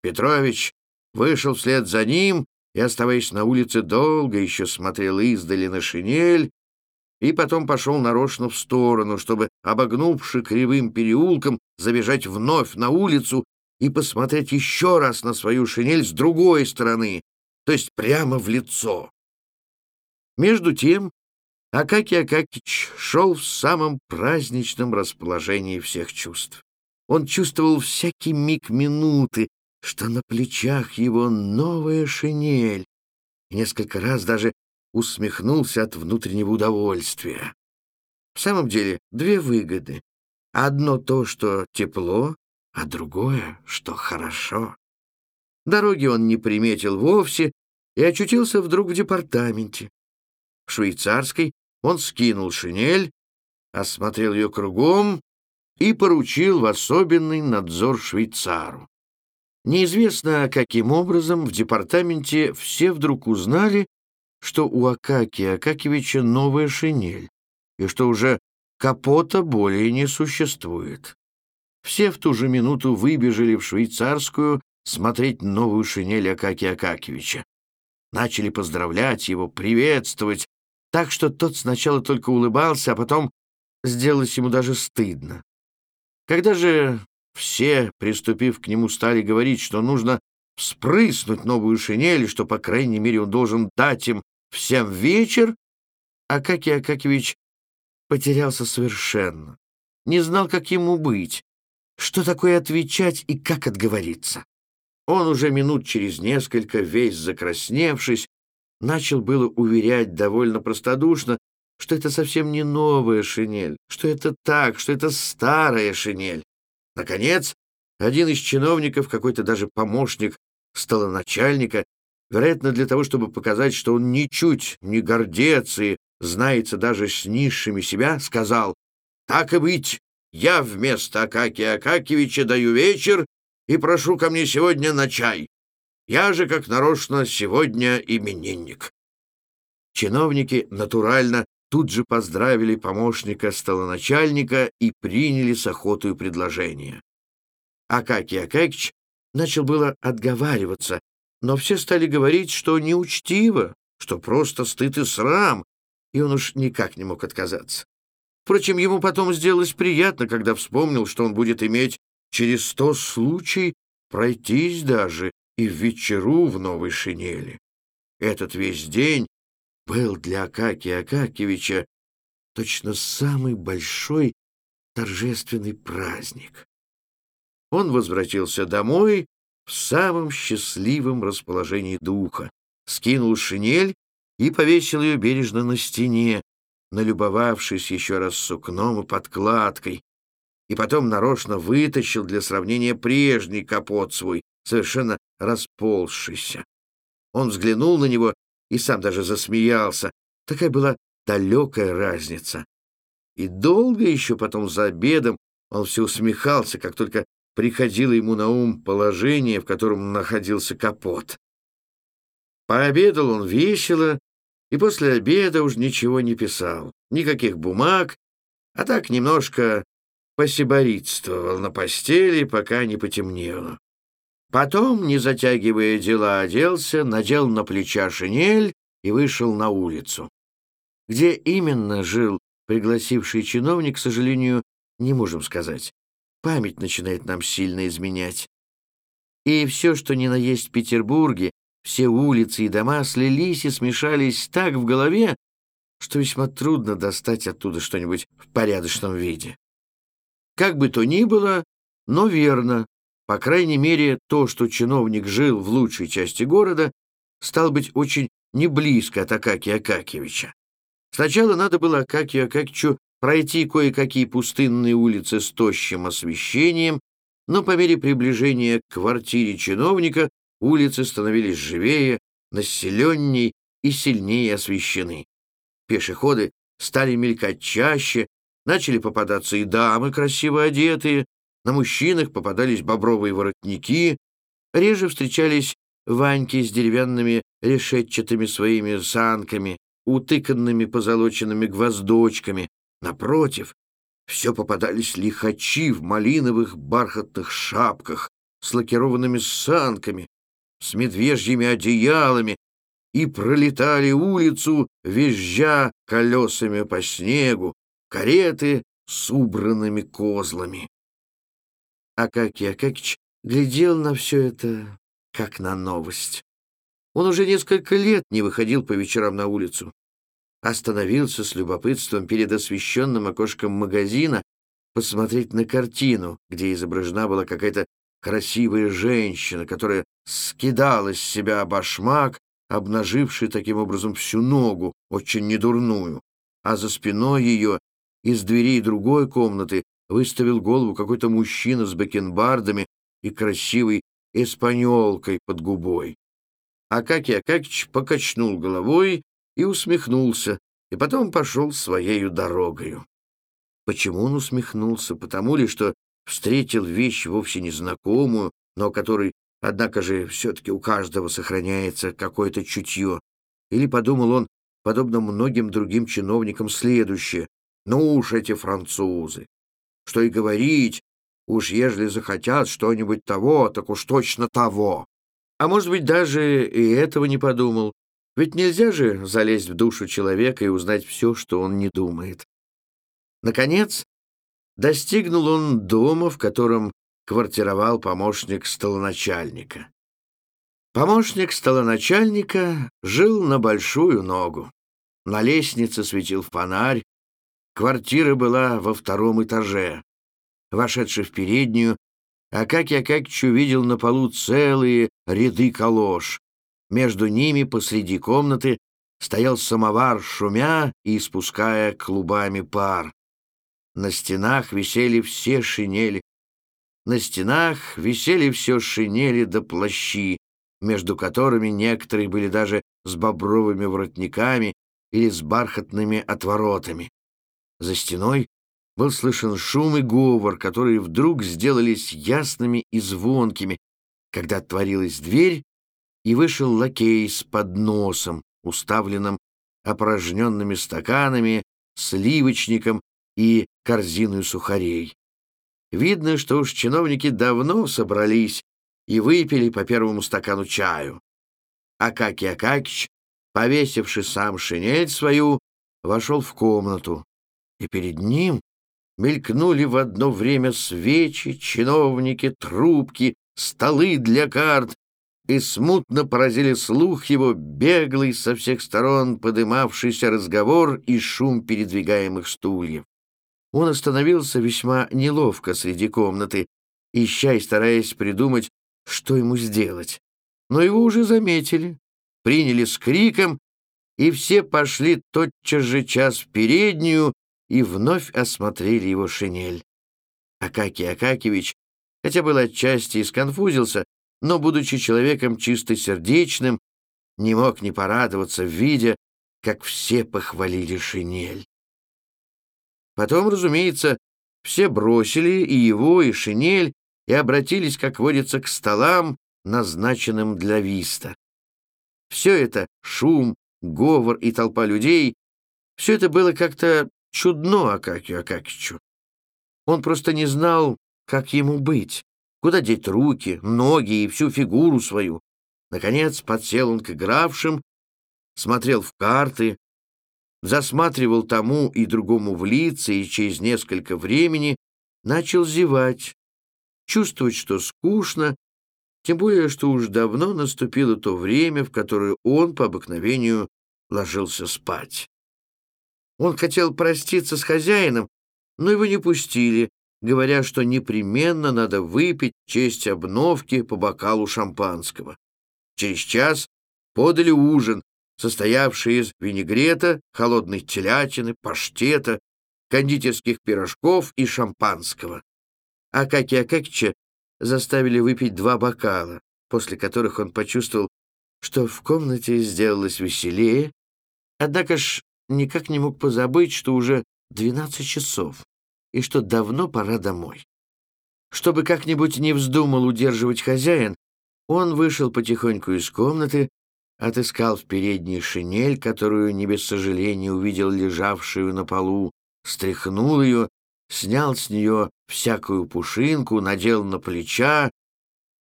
Петрович вышел вслед за ним и, оставаясь на улице, долго еще смотрел издали на шинель и потом пошел нарочно в сторону, чтобы, обогнувши кривым переулком, забежать вновь на улицу и посмотреть еще раз на свою шинель с другой стороны, то есть прямо в лицо. Между тем Акакий Акакич шел в самом праздничном расположении всех чувств. Он чувствовал всякий миг минуты, что на плечах его новая шинель, и несколько раз даже усмехнулся от внутреннего удовольствия. В самом деле, две выгоды. Одно то, что тепло, а другое, что хорошо. Дороги он не приметил вовсе и очутился вдруг в департаменте. В швейцарской он скинул шинель, осмотрел ее кругом и поручил в особенный надзор швейцару. Неизвестно, каким образом в департаменте все вдруг узнали, что у Акакия Акакевича новая шинель, и что уже капота более не существует. Все в ту же минуту выбежали в швейцарскую смотреть новую шинель Акакия Акакевича. Начали поздравлять его, приветствовать, так что тот сначала только улыбался, а потом сделалось ему даже стыдно. Когда же все, приступив к нему, стали говорить, что нужно спрыснуть новую шинель, что, по крайней мере, он должен дать им всем вечер, Акакий Акакевич потерялся совершенно, не знал, как ему быть, что такое отвечать и как отговориться. Он уже минут через несколько, весь закрасневшись, начал было уверять довольно простодушно, что это совсем не новая шинель, что это так, что это старая шинель. Наконец, один из чиновников, какой-то даже помощник столоначальника, вероятно, для того, чтобы показать, что он ничуть не гордец и знается даже с низшими себя, сказал, «Так и быть, я вместо Акакия Акакевича даю вечер и прошу ко мне сегодня на чай. Я же, как нарочно, сегодня именинник». Чиновники, натурально, тут же поздравили помощника столоначальника и приняли с охотой предложение. Акакий Акакич начал было отговариваться, но все стали говорить, что неучтиво, что просто стыд и срам, и он уж никак не мог отказаться. Впрочем, ему потом сделалось приятно, когда вспомнил, что он будет иметь через сто случай пройтись даже и в вечеру в новой шинели. Этот весь день был для Акакия Акакевича точно самый большой торжественный праздник. Он возвратился домой в самом счастливом расположении духа, скинул шинель и повесил ее бережно на стене, налюбовавшись еще раз сукном и подкладкой, и потом нарочно вытащил для сравнения прежний капот свой, совершенно расползшийся. Он взглянул на него и сам даже засмеялся. Такая была далекая разница. И долго еще потом за обедом он все усмехался, как только приходило ему на ум положение, в котором находился капот. Пообедал он весело, и после обеда уж ничего не писал, никаких бумаг, а так немножко посиборитствовал на постели, пока не потемнело. Потом, не затягивая дела, оделся, надел на плеча шинель и вышел на улицу. Где именно жил пригласивший чиновник, к сожалению, не можем сказать. Память начинает нам сильно изменять. И все, что ни на есть в Петербурге, все улицы и дома слились и смешались так в голове, что весьма трудно достать оттуда что-нибудь в порядочном виде. Как бы то ни было, но верно, по крайней мере, то, что чиновник жил в лучшей части города, стал быть очень не близко от Акакия Акакевича. Сначала надо было Акакию Акакичу пройти кое-какие пустынные улицы с тощим освещением, но по мере приближения к квартире чиновника улицы становились живее, населенней и сильнее освещены. Пешеходы стали мелькать чаще, начали попадаться и дамы, красиво одетые, на мужчинах попадались бобровые воротники, реже встречались ваньки с деревянными решетчатыми своими санками, утыканными позолоченными гвоздочками. Напротив, все попадались лихачи в малиновых бархатных шапках с лакированными санками, с медвежьими одеялами, и пролетали улицу, визжа колесами по снегу, кареты с убранными козлами. Акакий Акакич глядел на все это, как на новость. Он уже несколько лет не выходил по вечерам на улицу. Остановился с любопытством перед освещенным окошком магазина посмотреть на картину, где изображена была какая-то красивая женщина, которая скидала с себя башмак, обнаживший таким образом всю ногу, очень недурную, а за спиной ее из дверей другой комнаты выставил голову какой-то мужчина с бакенбардами и красивой эспаньолкой под губой. Акакий Акакич покачнул головой и усмехнулся, и потом пошел своею дорогою. Почему он усмехнулся? Потому ли, что встретил вещь вовсе незнакомую, но которой, однако же, все-таки у каждого сохраняется какое-то чутье? Или подумал он, подобно многим другим чиновникам, следующее. Ну уж эти французы! Что и говорить, уж ежели захотят что-нибудь того, так уж точно того. А может быть, даже и этого не подумал. Ведь нельзя же залезть в душу человека и узнать все, что он не думает. Наконец, достигнул он дома, в котором квартировал помощник столоначальника. Помощник столоначальника жил на большую ногу. На лестнице светил фонарь, Квартира была во втором этаже. Вошедший в переднюю, Акакий Акакич увидел на полу целые ряды колош. Между ними посреди комнаты стоял самовар, шумя и испуская клубами пар. На стенах висели все шинели. На стенах висели все шинели да плащи, между которыми некоторые были даже с бобровыми воротниками или с бархатными отворотами. За стеной был слышен шум и говор, которые вдруг сделались ясными и звонкими, когда отворилась дверь, и вышел лакей с подносом, уставленным опорожненными стаканами, сливочником и корзиной сухарей. Видно, что уж чиновники давно собрались и выпили по первому стакану чаю. Акакий Акакич, повесивший сам шинель свою, вошел в комнату и перед ним мелькнули в одно время свечи, чиновники, трубки, столы для карт, и смутно поразили слух его беглый со всех сторон подымавшийся разговор и шум передвигаемых стульев. Он остановился весьма неловко среди комнаты, ища и стараясь придумать что ему сделать. Но его уже заметили, приняли с криком, и все пошли тотчас же час в переднюю и вновь осмотрели его шинель. Акакий Акакевич, хотя был отчасти и сконфузился, но, будучи человеком чистосердечным, не мог не порадоваться, видя, как все похвалили шинель. Потом, разумеется, все бросили и его, и шинель, и обратились, как водится, к столам, назначенным для виста. Все это — шум, говор и толпа людей — все это было как-то чудно Акакию Акакичу. Он просто не знал, как ему быть, куда деть руки, ноги и всю фигуру свою. Наконец подсел он к игравшим, смотрел в карты, засматривал тому и другому в лица и через несколько времени начал зевать, чувствовать, что скучно, тем более, что уж давно наступило то время, в которое он по обыкновению ложился спать. Он хотел проститься с хозяином, но его не пустили, говоря, что непременно надо выпить в честь обновки по бокалу шампанского. Через час подали ужин, состоявший из винегрета, холодной телятины, паштета, кондитерских пирожков и шампанского. Акаки Акакича заставили выпить два бокала, после которых он почувствовал, что в комнате сделалось веселее, однако ж никак не мог позабыть, что уже 12 часов и что давно пора домой. Чтобы как-нибудь не вздумал удерживать хозяин, он вышел потихоньку из комнаты, отыскал в передней шинель, которую не без сожаления увидел лежавшую на полу, стряхнул ее, снял с нее всякую пушинку, надел на плеча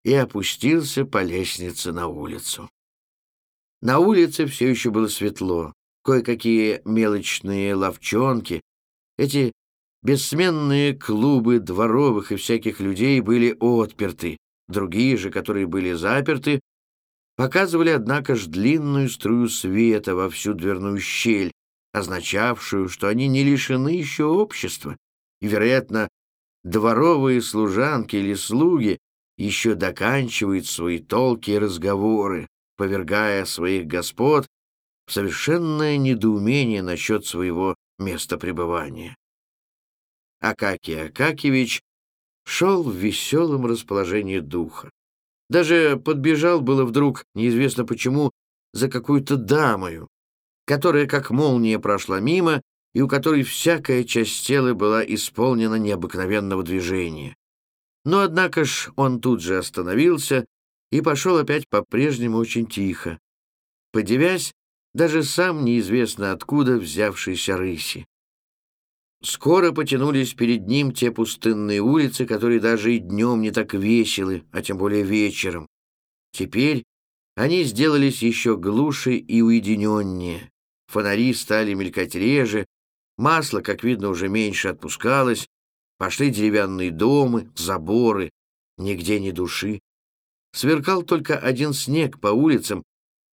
и опустился по лестнице на улицу. На улице все еще было светло кое-какие мелочные ловчонки, эти бессменные клубы дворовых и всяких людей были отперты, другие же, которые были заперты, показывали, однако ж, длинную струю света во всю дверную щель, означавшую, что они не лишены еще общества, и, вероятно, дворовые служанки или слуги еще доканчивают свои толки и разговоры, повергая своих господ совершенное недоумение насчет своего места пребывания. Акакий Акакевич шел в веселом расположении духа. Даже подбежал было вдруг, неизвестно почему, за какую-то дамою, которая как молния прошла мимо и у которой всякая часть тела была исполнена необыкновенного движения. Но, однако ж, он тут же остановился и пошел опять по-прежнему очень тихо, подивясь даже сам неизвестно откуда взявшийся рыси. Скоро потянулись перед ним те пустынные улицы, которые даже и днем не так веселы, а тем более вечером. Теперь они сделались еще глуше и уединеннее. Фонари стали мелькать реже, масло, как видно, уже меньше отпускалось, пошли деревянные дома, заборы, нигде ни души. Сверкал только один снег по улицам,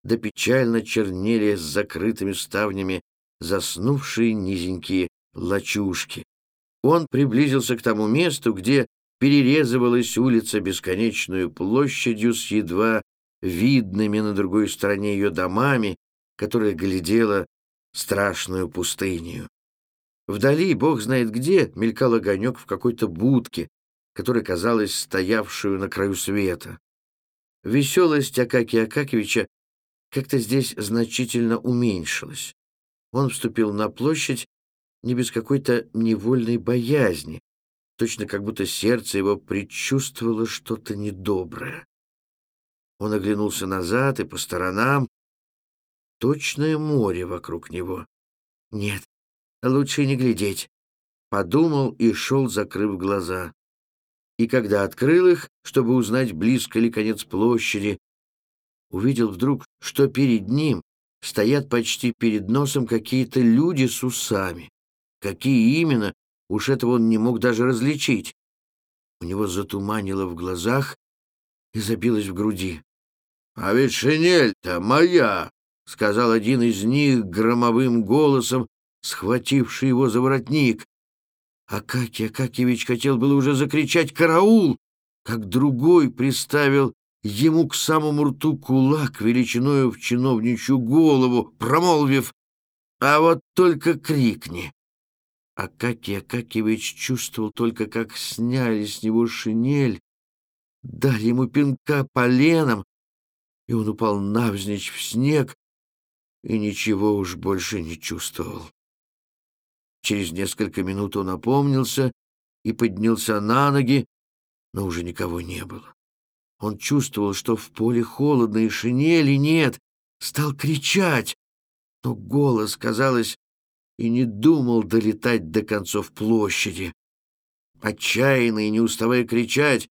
да печально чернели с закрытыми ставнями заснувшие низенькие лачушки. Он приблизился к тому месту, где перерезывалась улица бесконечную площадью с едва видными на другой стороне ее домами, которая глядела страшную пустыню. Вдали, бог знает где, мелькал огонек в какой-то будке, которая казалась стоявшую на краю света. Веселость Акакия Акакевича как-то здесь значительно уменьшилось. Он вступил на площадь не без какой-то невольной боязни, точно как будто сердце его предчувствовало что-то недоброе. Он оглянулся назад и по сторонам. Точное море вокруг него. Нет, лучше не глядеть. Подумал и шел, закрыв глаза. И когда открыл их, чтобы узнать, близко ли конец площади, увидел вдруг, что перед ним стоят почти перед носом какие-то люди с усами. Какие именно, уж этого он не мог даже различить. У него затуманило в глазах и забилось в груди. — А ведь шинель-то моя! — сказал один из них громовым голосом, схвативший его за воротник. Акакий Акакевич хотел было уже закричать «Караул!», как другой приставил ему к самому рту кулак величиною в чиновничью голову, промолвив «А вот только крикни!» Акакий Акакевич чувствовал только, как сняли с него шинель, дали ему пинка поленом, и он упал навзничь в снег и ничего уж больше не чувствовал. Через несколько минут он опомнился и поднялся на ноги, но уже никого не было. Он чувствовал, что в поле холодно и шинели нет, стал кричать, но голос, казалось, и не думал долетать до концов площади. Отчаянно и не уставая кричать,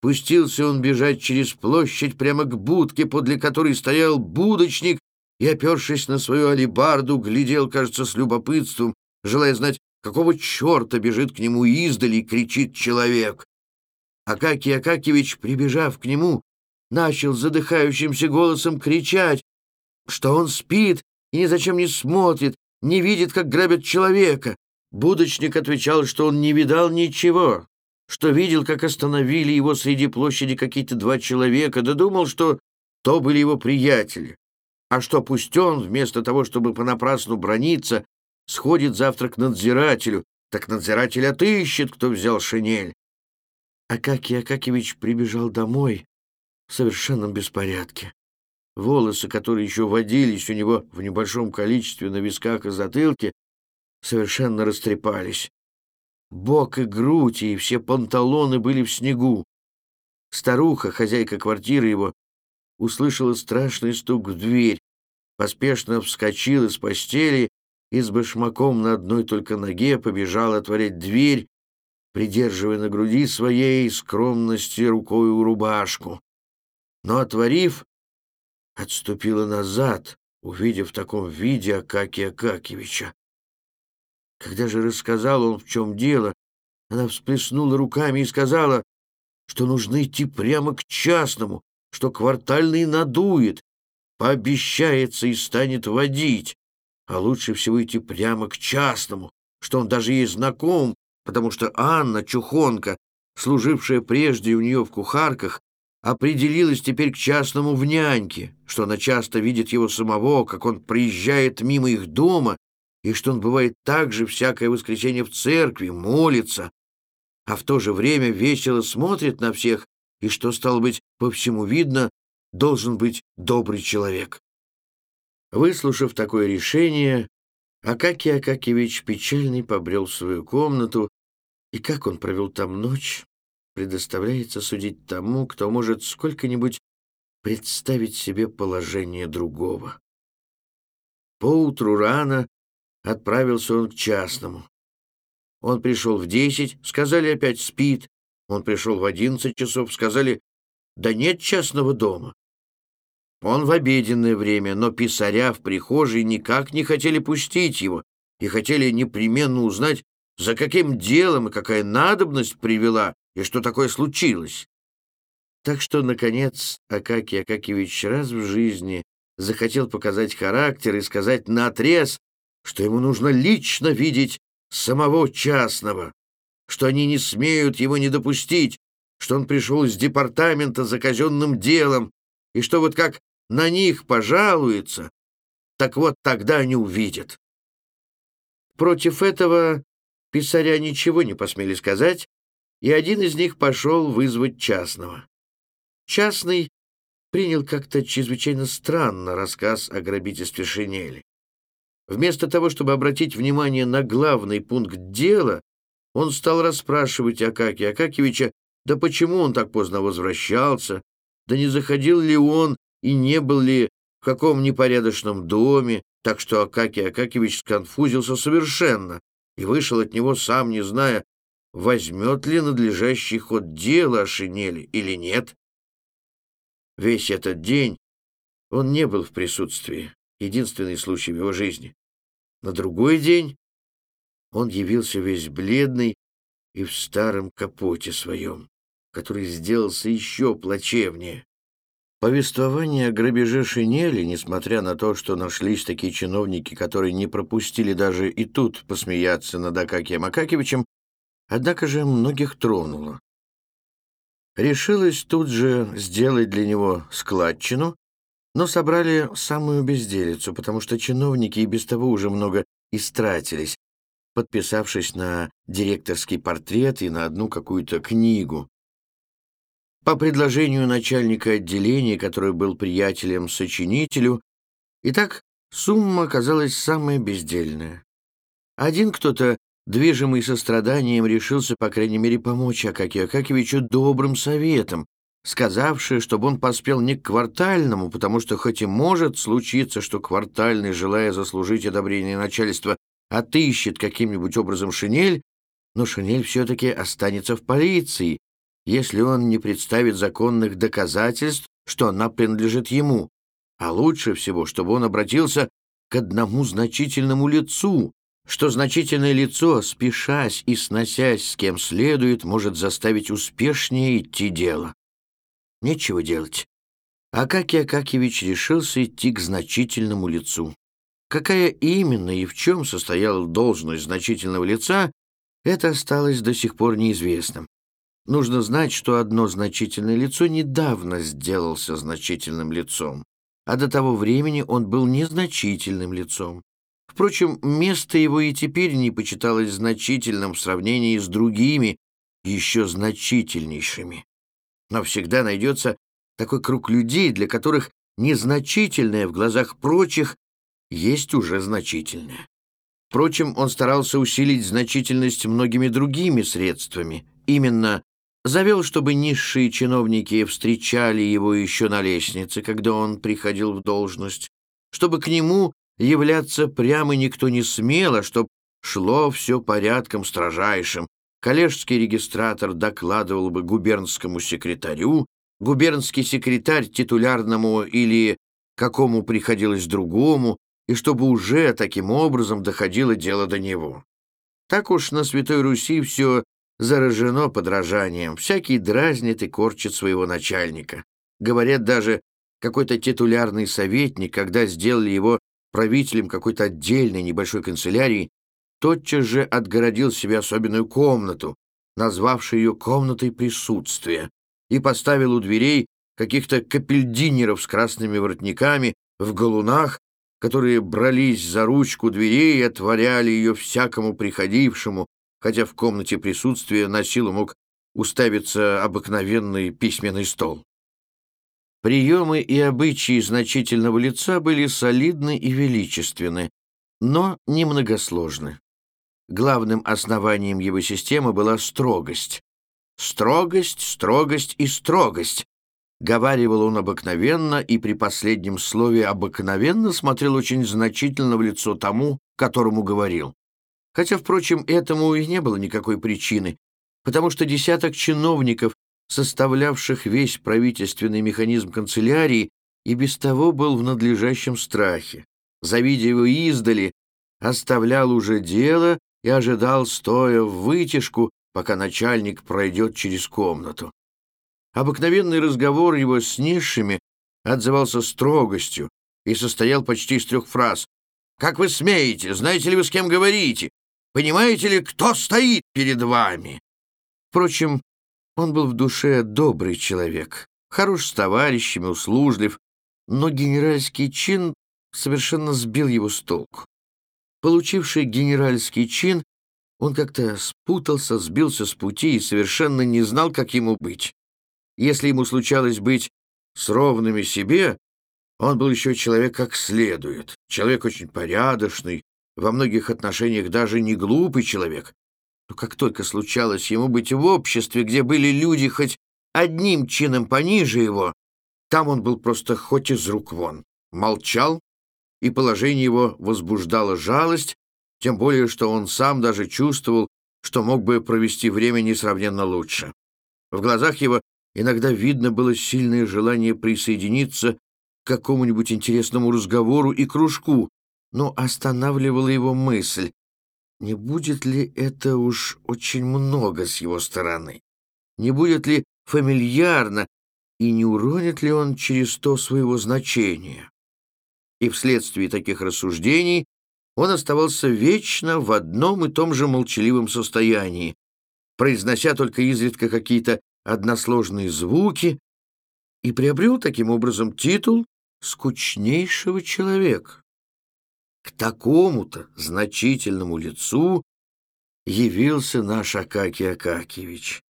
пустился он бежать через площадь прямо к будке, подле которой стоял будочник, и, опершись на свою алибарду, глядел, кажется, с любопытством, желая знать, какого черта бежит к нему издали и кричит человек. Акакий Акакевич, прибежав к нему, начал задыхающимся голосом кричать, что он спит и ни зачем не смотрит, не видит, как грабят человека. Будочник отвечал, что он не видал ничего, что видел, как остановили его среди площади какие-то два человека, да думал, что то были его приятели, а что пусть он, вместо того, чтобы понапрасну брониться, сходит завтра к надзирателю, так надзиратель отыщет, кто взял шинель. Акакий Акакевич прибежал домой в совершенном беспорядке. Волосы, которые еще водились у него в небольшом количестве на висках и затылке, совершенно растрепались. Бок и грудь и все панталоны были в снегу. Старуха, хозяйка квартиры его, услышала страшный стук в дверь, поспешно вскочила с постели и с башмаком на одной только ноге побежала отворять дверь, придерживая на груди своей скромности рукою рубашку. Но, отворив, отступила назад, увидев в таком виде Акакия Акакевича. Когда же рассказал он, в чем дело, она всплеснула руками и сказала, что нужно идти прямо к частному, что квартальный надует, пообещается и станет водить, а лучше всего идти прямо к частному, что он даже ей знаком, потому что Анна, чухонка, служившая прежде у нее в кухарках, определилась теперь к частному в няньке, что она часто видит его самого, как он приезжает мимо их дома, и что он бывает также всякое воскресенье в церкви, молится, а в то же время весело смотрит на всех, и что, стало быть, по всему видно, должен быть добрый человек. Выслушав такое решение, Акакий Акакевич печальный побрел в свою комнату, и как он провел там ночь, предоставляется судить тому, кто может сколько-нибудь представить себе положение другого. Поутру рано отправился он к частному. Он пришел в десять, сказали опять спит. Он пришел в одиннадцать часов, сказали, да нет частного дома. Он в обеденное время, но писаря в прихожей никак не хотели пустить его и хотели непременно узнать, за каким делом и какая надобность привела и что такое случилось. Так что, наконец, Акакий Акакевич раз в жизни захотел показать характер и сказать наотрез, что ему нужно лично видеть самого частного, что они не смеют его не допустить, что он пришел из департамента за казенным делом, и что вот как на них пожалуется, так вот тогда они увидят. Против этого писаря ничего не посмели сказать, и один из них пошел вызвать частного. Частный принял как-то чрезвычайно странно рассказ о грабительстве шинели. Вместо того, чтобы обратить внимание на главный пункт дела, он стал расспрашивать Акакия Акакевича, да почему он так поздно возвращался, да не заходил ли он и не был ли в каком непорядочном доме, так что Акакий Акакевич сконфузился совершенно и вышел от него сам, не зная, возьмет ли надлежащий ход дела о шинели или нет. Весь этот день он не был в присутствии, единственный случай в его жизни. На другой день он явился весь бледный и в старом капоте своем, который сделался еще плачевнее. Повествование о грабеже шинели, несмотря на то, что нашлись такие чиновники, которые не пропустили даже и тут посмеяться над Акакием Акакевичем, однако же многих тронуло. решилась тут же сделать для него складчину, но собрали самую безделицу, потому что чиновники и без того уже много истратились, подписавшись на директорский портрет и на одну какую-то книгу. По предложению начальника отделения, который был приятелем сочинителю, и так сумма оказалась самая бездельная. Один кто-то, движимый состраданием, решился, по крайней мере, помочь Акакию Акакевичу добрым советом, сказавший, чтобы он поспел не к квартальному, потому что хоть и может случиться, что квартальный, желая заслужить одобрение начальства, отыщет каким-нибудь образом шинель, но шинель все-таки останется в полиции, если он не представит законных доказательств, что она принадлежит ему. А лучше всего, чтобы он обратился к одному значительному лицу, что значительное лицо, спешась и сносясь с кем следует, может заставить успешнее идти дело. Нечего делать. Акакий Акакевич решился идти к значительному лицу. Какая именно и в чем состояла должность значительного лица, это осталось до сих пор неизвестным. Нужно знать, что одно значительное лицо недавно сделался значительным лицом, а до того времени он был незначительным лицом. Впрочем, место его и теперь не почиталось значительным в сравнении с другими, еще значительнейшими. Но всегда найдется такой круг людей, для которых незначительное в глазах прочих есть уже значительное. Впрочем, он старался усилить значительность многими другими средствами. Именно завел, чтобы низшие чиновники встречали его еще на лестнице, когда он приходил в должность, чтобы к нему являться прямо никто не смел, а чтоб шло все порядком строжайшим, коллежский регистратор докладывал бы губернскому секретарю, губернский секретарь титулярному или какому приходилось другому, и чтобы уже таким образом доходило дело до него. Так уж на Святой Руси все заражено подражанием, всякий дразнит и корчит своего начальника. Говорят даже, какой-то титулярный советник, когда сделали его правителем какой-то отдельной небольшой канцелярии, тотчас же отгородил себе особенную комнату, назвавший ее комнатой присутствия, и поставил у дверей каких-то капельдинеров с красными воротниками в галунах, которые брались за ручку дверей и отворяли ее всякому приходившему, хотя в комнате присутствия на силу мог уставиться обыкновенный письменный стол. Приемы и обычаи значительного лица были солидны и величественны, но немногосложны. Главным основанием его системы была строгость. «Строгость, строгость и строгость», — говаривал он обыкновенно и при последнем слове «обыкновенно» смотрел очень значительно в лицо тому, которому говорил. Хотя, впрочем, этому и не было никакой причины, потому что десяток чиновников, составлявших весь правительственный механизм канцелярии, и без того был в надлежащем страхе. Завидя его издали, оставлял уже дело и ожидал, стоя в вытяжку, пока начальник пройдет через комнату. Обыкновенный разговор его с низшими отзывался строгостью и состоял почти из трех фраз. «Как вы смеете? Знаете ли вы, с кем говорите? Понимаете ли, кто стоит перед вами?» Впрочем, он был в душе добрый человек, хорош с товарищами, услужлив, но генеральский чин совершенно сбил его с толку. Получивший генеральский чин, он как-то спутался, сбился с пути и совершенно не знал, как ему быть. Если ему случалось быть с ровными себе, он был еще человек как следует, человек очень порядочный, во многих отношениях даже не глупый человек. Но как только случалось ему быть в обществе, где были люди хоть одним чином пониже его, там он был просто хоть из рук вон. Молчал, и положение его возбуждало жалость, тем более, что он сам даже чувствовал, что мог бы провести время несравненно лучше. В глазах его иногда видно было сильное желание присоединиться к какому-нибудь интересному разговору и кружку, но останавливала его мысль, не будет ли это уж очень много с его стороны? Не будет ли фамильярно и не уронит ли он через то своего значения? и вследствие таких рассуждений он оставался вечно в одном и том же молчаливом состоянии, произнося только изредка какие-то односложные звуки и приобрел таким образом титул скучнейшего человека. К такому-то значительному лицу явился наш Акакий Акакевич.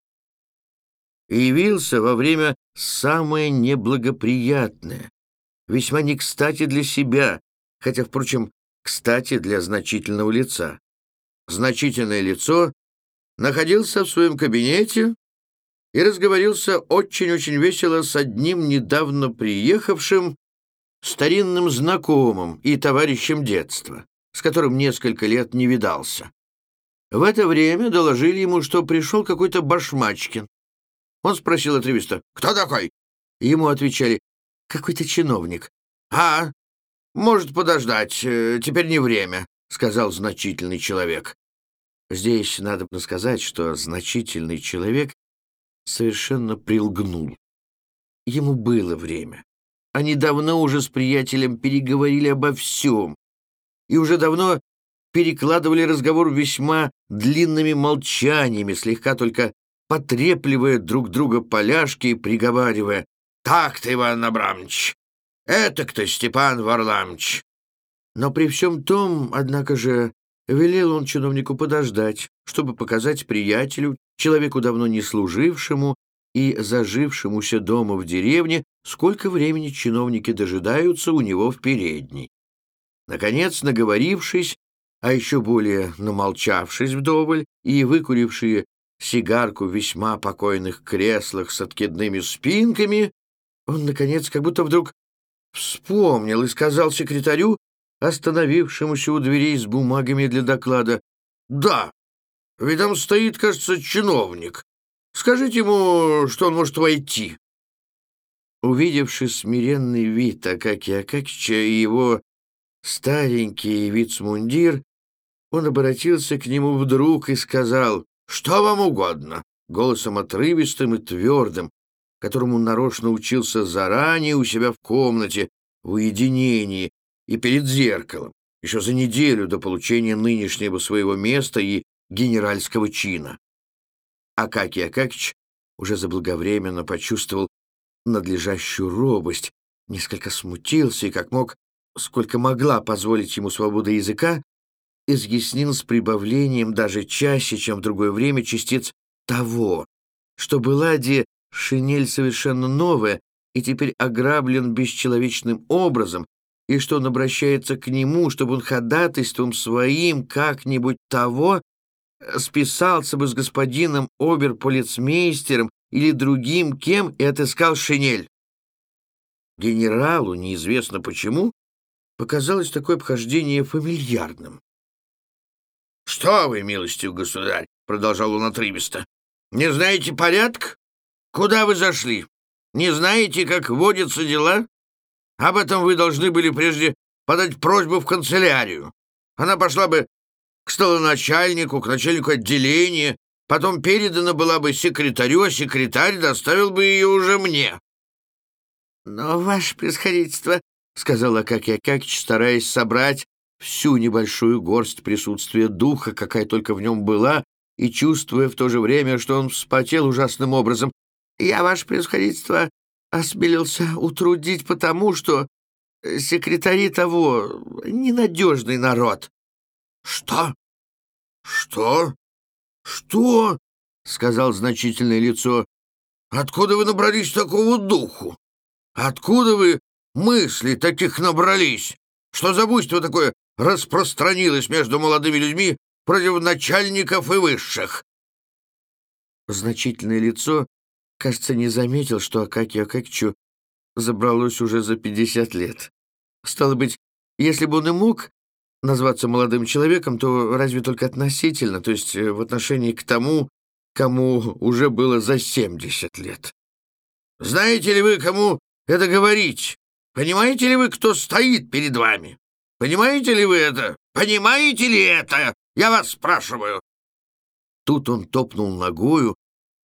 Явился во время самое неблагоприятное, весьма не кстати для себя, хотя, впрочем, кстати для значительного лица. Значительное лицо находился в своем кабинете и разговорился очень-очень весело с одним недавно приехавшим старинным знакомым и товарищем детства, с которым несколько лет не видался. В это время доложили ему, что пришел какой-то Башмачкин. Он спросил отрывисто, «Кто такой?» Ему отвечали, «Какой-то чиновник». «А, может подождать, э, теперь не время», — сказал значительный человек. Здесь надо бы сказать, что значительный человек совершенно прилгнул. Ему было время. Они давно уже с приятелем переговорили обо всем и уже давно перекладывали разговор весьма длинными молчаниями, слегка только потрепливая друг друга поляшки и приговаривая «Так-то, Иван Абрамович! Это-кто Степан Варламович!» Но при всем том, однако же, велел он чиновнику подождать, чтобы показать приятелю, человеку давно не служившему и зажившемуся дома в деревне, сколько времени чиновники дожидаются у него в передней. Наконец, наговорившись, а еще более намолчавшись вдоволь и выкурившие сигарку в весьма покойных креслах с откидными спинками, он, наконец, как будто вдруг вспомнил и сказал секретарю, остановившемуся у дверей с бумагами для доклада, «Да, ведь там стоит, кажется, чиновник. Скажите ему, что он может войти». Увидевши смиренный вид Акакия Акакича и его старенький вицмундир, он обратился к нему вдруг и сказал, «Что вам угодно?» голосом отрывистым и твердым, которому нарочно учился заранее у себя в комнате, в уединении и перед зеркалом, еще за неделю до получения нынешнего своего места и генеральского чина. Акакий Акакич уже заблаговременно почувствовал надлежащую робость, несколько смутился и, как мог, сколько могла позволить ему свобода языка, изъяснил с прибавлением даже чаще, чем в другое время, частиц того, что была де шинель совершенно новая и теперь ограблен бесчеловечным образом, и что он обращается к нему, чтобы он ходатайством своим как-нибудь того списался бы с господином оберполицмейстером или другим кем и отыскал шинель. Генералу, неизвестно почему, показалось такое обхождение фамильярным. «Что вы, милостив государь!» — продолжал он отрывисто. «Не знаете порядок? Куда вы зашли? Не знаете, как водятся дела? Об этом вы должны были прежде подать просьбу в канцелярию. Она пошла бы к столоначальнику, к начальнику отделения, потом передана была бы секретарю, а секретарь доставил бы ее уже мне». «Но, ваше происходительство», — сказала Акакий Акакич, стараясь собрать всю небольшую горсть присутствия духа, какая только в нем была, и чувствуя в то же время, что он вспотел ужасным образом. «Я, ваше превосходительство, осмелился утрудить потому, что секретари того — ненадежный народ». «Что? Что? Что?» — сказал значительное лицо. «Откуда вы набрались такого духу? Откуда вы мыслей таких набрались? Что за буйство такое распространилось между молодыми людьми против начальников и высших. Значительное лицо, кажется, не заметил, что Акакию Акакичу забралось уже за пятьдесят лет. Стало быть, если бы он и мог назваться молодым человеком, то разве только относительно, то есть э, в отношении к тому, кому уже было за семьдесят лет. Знаете ли вы, кому это говорить? Понимаете ли вы, кто стоит перед вами? Понимаете ли вы это? Понимаете ли это? Я вас спрашиваю!» Тут он топнул ногою,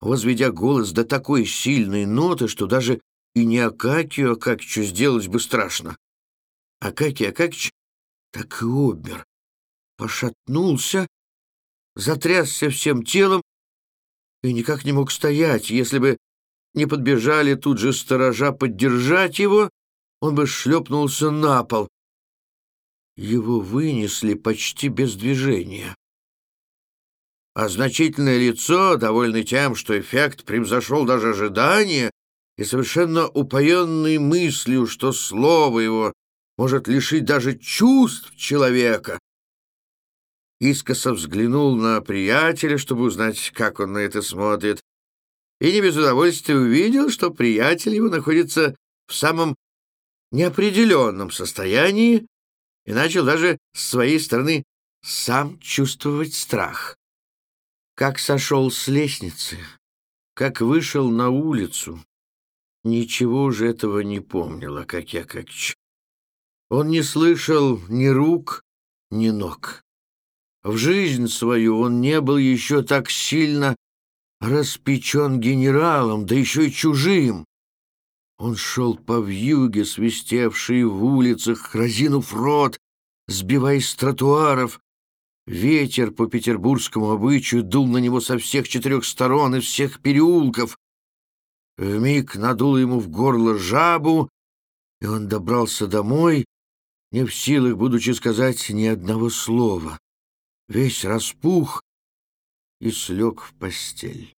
возведя голос до такой сильной ноты, что даже и не Акакию Акакичу сделать бы страшно. Акакий Акакич так и обмер, пошатнулся, затрясся всем телом и никак не мог стоять. Если бы не подбежали тут же сторожа поддержать его, он бы шлепнулся на пол. Его вынесли почти без движения. А значительное лицо, довольный тем, что эффект превзошел даже ожидания, и совершенно упоенный мыслью, что слово его может лишить даже чувств человека, искоса взглянул на приятеля, чтобы узнать, как он на это смотрит, и не без удовольствия увидел, что приятель его находится в самом неопределенном состоянии и начал даже с своей стороны сам чувствовать страх. Как сошел с лестницы, как вышел на улицу, ничего уже этого не помнила, как я как Он не слышал ни рук, ни ног. В жизнь свою он не был еще так сильно распечен генералом, да еще и чужим. Он шел по вьюге, свистевшей в улицах, разинув рот, сбиваясь с тротуаров. Ветер по петербургскому обычаю дул на него со всех четырех сторон и всех переулков. Вмиг надул ему в горло жабу, и он добрался домой, не в силах, будучи сказать ни одного слова весь распух и слег в постель.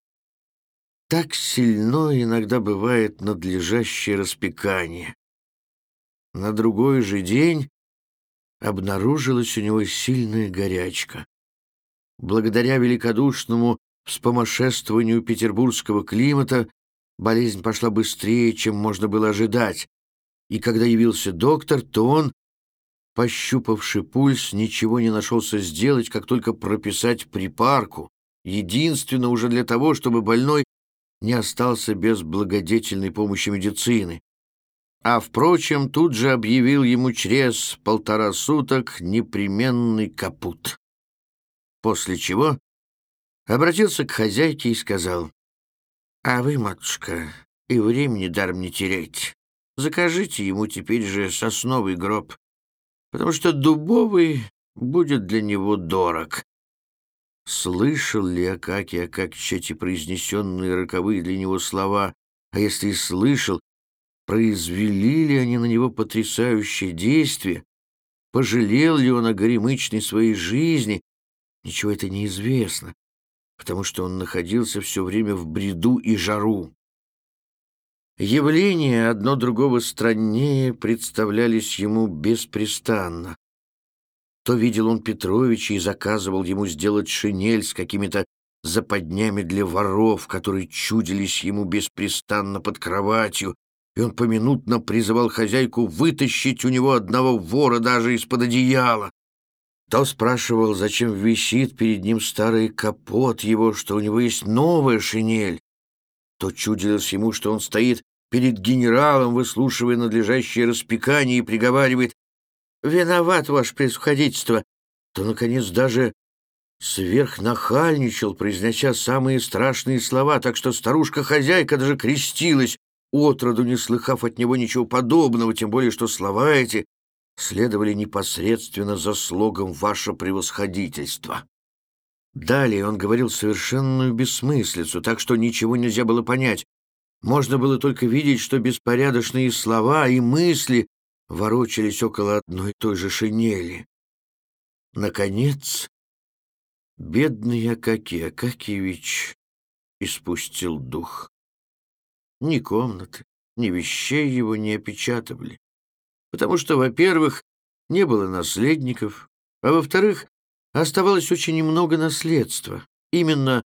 Так сильно иногда бывает надлежащее распекание. На другой же день обнаружилась у него сильная горячка. Благодаря великодушному вспомошествованию петербургского климата болезнь пошла быстрее, чем можно было ожидать, и когда явился доктор, то он Пощупавший пульс, ничего не нашелся сделать, как только прописать припарку, единственно уже для того, чтобы больной не остался без благодетельной помощи медицины. А, впрочем, тут же объявил ему через полтора суток непременный капут. После чего обратился к хозяйке и сказал, «А вы, матушка, и времени даром не теряйте. Закажите ему теперь же сосновый гроб потому что дубовый будет для него дорог. Слышал ли Акакий Акакич эти произнесенные роковые для него слова, а если и слышал, произвели ли они на него потрясающее действие, пожалел ли он о горемычной своей жизни, ничего это неизвестно, потому что он находился все время в бреду и жару. Явления одно другого страннее представлялись ему беспрестанно. То видел он Петровича и заказывал ему сделать шинель с какими-то западнями для воров, которые чудились ему беспрестанно под кроватью, и он поминутно призывал хозяйку вытащить у него одного вора даже из-под одеяла. То спрашивал, зачем висит перед ним старый капот его, что у него есть новая шинель то чудилось ему, что он стоит перед генералом, выслушивая надлежащее распекание, и приговаривает «Виноват, ваше превосходительство», то, наконец, даже сверхнахальничал, произнося самые страшные слова, так что старушка-хозяйка даже крестилась, отроду не слыхав от него ничего подобного, тем более что слова эти следовали непосредственно за слогом «Ваше превосходительство». Далее он говорил совершенную бессмыслицу, так что ничего нельзя было понять. Можно было только видеть, что беспорядочные слова и мысли ворочались около одной и той же шинели. Наконец, бедный Акакий Акакиевич испустил дух. Ни комнаты, ни вещей его не опечатывали, потому что, во-первых, не было наследников, а во-вторых, Оставалось очень немного наследства. Именно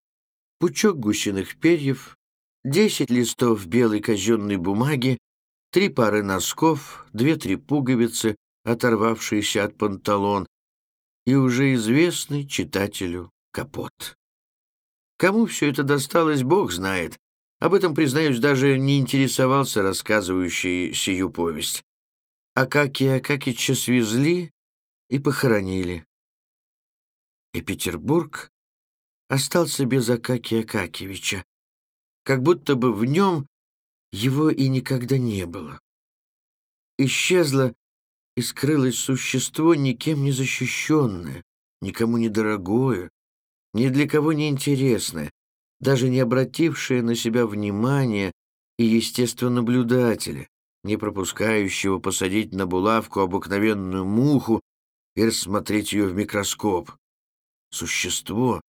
пучок гусиных перьев, десять листов белой казенной бумаги, три пары носков, две-три пуговицы, оторвавшиеся от панталон, и уже известный читателю капот. Кому все это досталось, Бог знает. Об этом, признаюсь, даже не интересовался рассказывающий сию повесть. Акакия Акакича свезли и похоронили и Петербург остался без Акакия Акакевича, как будто бы в нем его и никогда не было. Исчезло и скрылось существо, никем не защищенное, никому не дорогое, ни для кого не интересное, даже не обратившее на себя внимания и, естественно, наблюдателя, не пропускающего посадить на булавку обыкновенную муху и рассмотреть ее в микроскоп. Существо,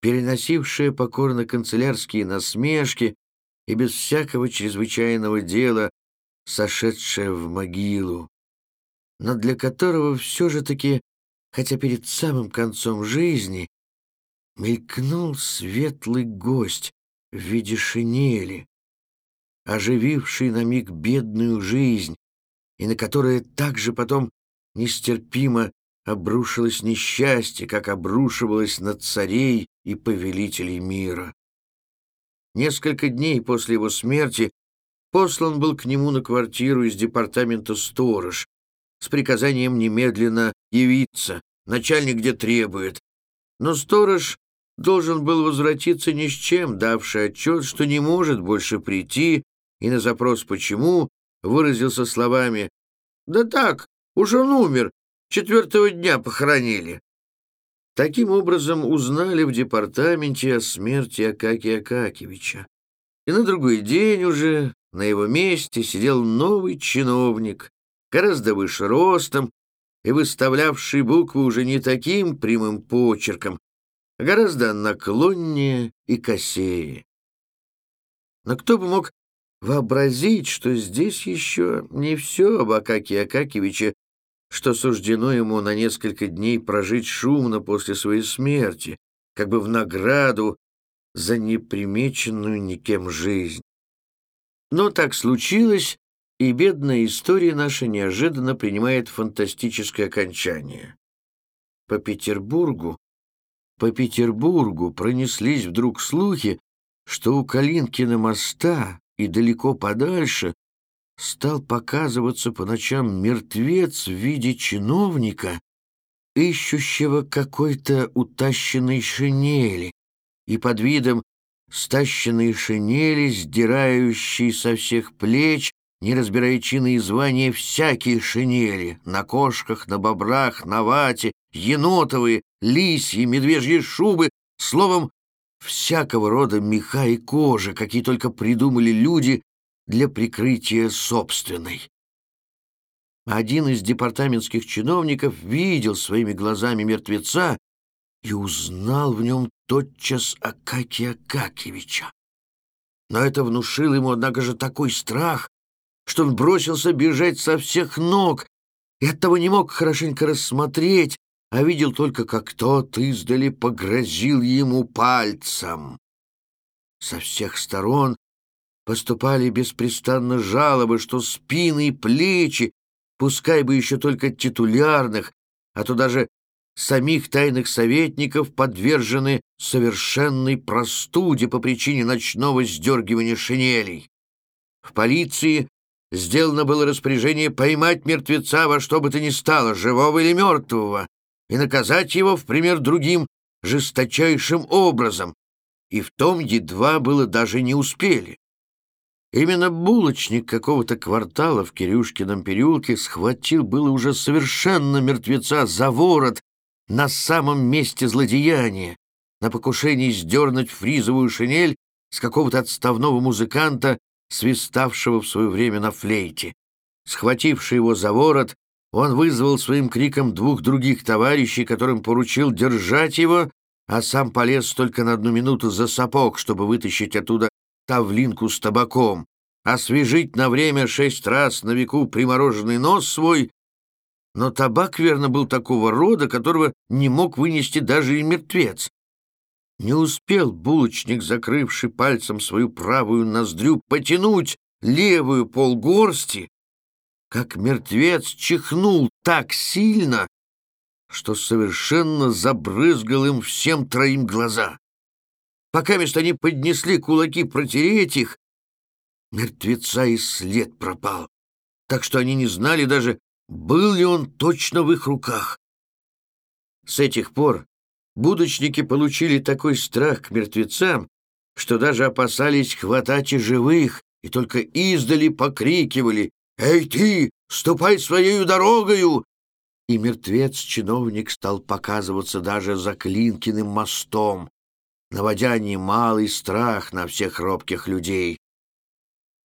переносившее покорно канцелярские насмешки и без всякого чрезвычайного дела сошедшее в могилу, но для которого все же таки, хотя перед самым концом жизни, мелькнул светлый гость в виде шинели, ожививший на миг бедную жизнь, и на которое также потом нестерпимо обрушилось несчастье, как обрушивалось на царей и повелителей мира. Несколько дней после его смерти послан был к нему на квартиру из департамента сторож с приказанием немедленно явиться, начальник где требует. Но сторож должен был возвратиться ни с чем, давший отчет, что не может больше прийти, и на запрос «почему» выразился словами «Да так, уж он умер, четвертого дня похоронили». Таким образом узнали в департаменте о смерти Акакия Акакевича. И на другой день уже на его месте сидел новый чиновник, гораздо выше ростом и выставлявший буквы уже не таким прямым почерком, а гораздо наклоннее и косее. Но кто бы мог вообразить, что здесь еще не все об Акаке Акакевиче, что суждено ему на несколько дней прожить шумно после своей смерти, как бы в награду за непримеченную никем жизнь. Но так случилось, и бедная история наша неожиданно принимает фантастическое окончание. По Петербургу, по Петербургу пронеслись вдруг слухи, что у Калинкина моста и далеко подальше стал показываться по ночам мертвец в виде чиновника, ищущего какой-то утащенной шинели, и под видом стащенной шинели, сдирающей со всех плеч, не разбирая чины и звания, всякие шинели на кошках, на бобрах, на вате, енотовые, лисьи, медвежьи шубы, словом, всякого рода меха и кожа, какие только придумали люди для прикрытия собственной. Один из департаментских чиновников видел своими глазами мертвеца и узнал в нем тотчас Акакия Акакевича. Но это внушило ему, однако же, такой страх, что он бросился бежать со всех ног и оттого не мог хорошенько рассмотреть, а видел только, как тот издали погрозил ему пальцем. Со всех сторон поступали беспрестанно жалобы, что спины и плечи, пускай бы еще только титулярных, а то даже самих тайных советников подвержены совершенной простуде по причине ночного сдергивания шинелей. В полиции сделано было распоряжение поймать мертвеца во что бы то ни стало, живого или мертвого, и наказать его, в пример другим, жесточайшим образом, и в том едва было даже не успели. Именно булочник какого-то квартала в Кирюшкином переулке схватил было уже совершенно мертвеца за ворот на самом месте злодеяния, на покушении сдернуть фризовую шинель с какого-то отставного музыканта, свиставшего в свое время на флейте. Схвативший его за ворот, он вызвал своим криком двух других товарищей, которым поручил держать его, а сам полез только на одну минуту за сапог, чтобы вытащить оттуда тавлинку с табаком, освежить на время шесть раз на веку примороженный нос свой, но табак, верно, был такого рода, которого не мог вынести даже и мертвец. Не успел булочник, закрывший пальцем свою правую ноздрю, потянуть левую полгорсти, как мертвец чихнул так сильно, что совершенно забрызгал им всем троим глаза. Пока мест они поднесли кулаки протереть их, мертвеца и след пропал, так что они не знали даже, был ли он точно в их руках. С этих пор будочники получили такой страх к мертвецам, что даже опасались хватать и живых, и только издали покрикивали «Эй ты, ступай своею дорогою!» И мертвец-чиновник стал показываться даже за Клинкиным мостом, наводя немалый страх на всех робких людей.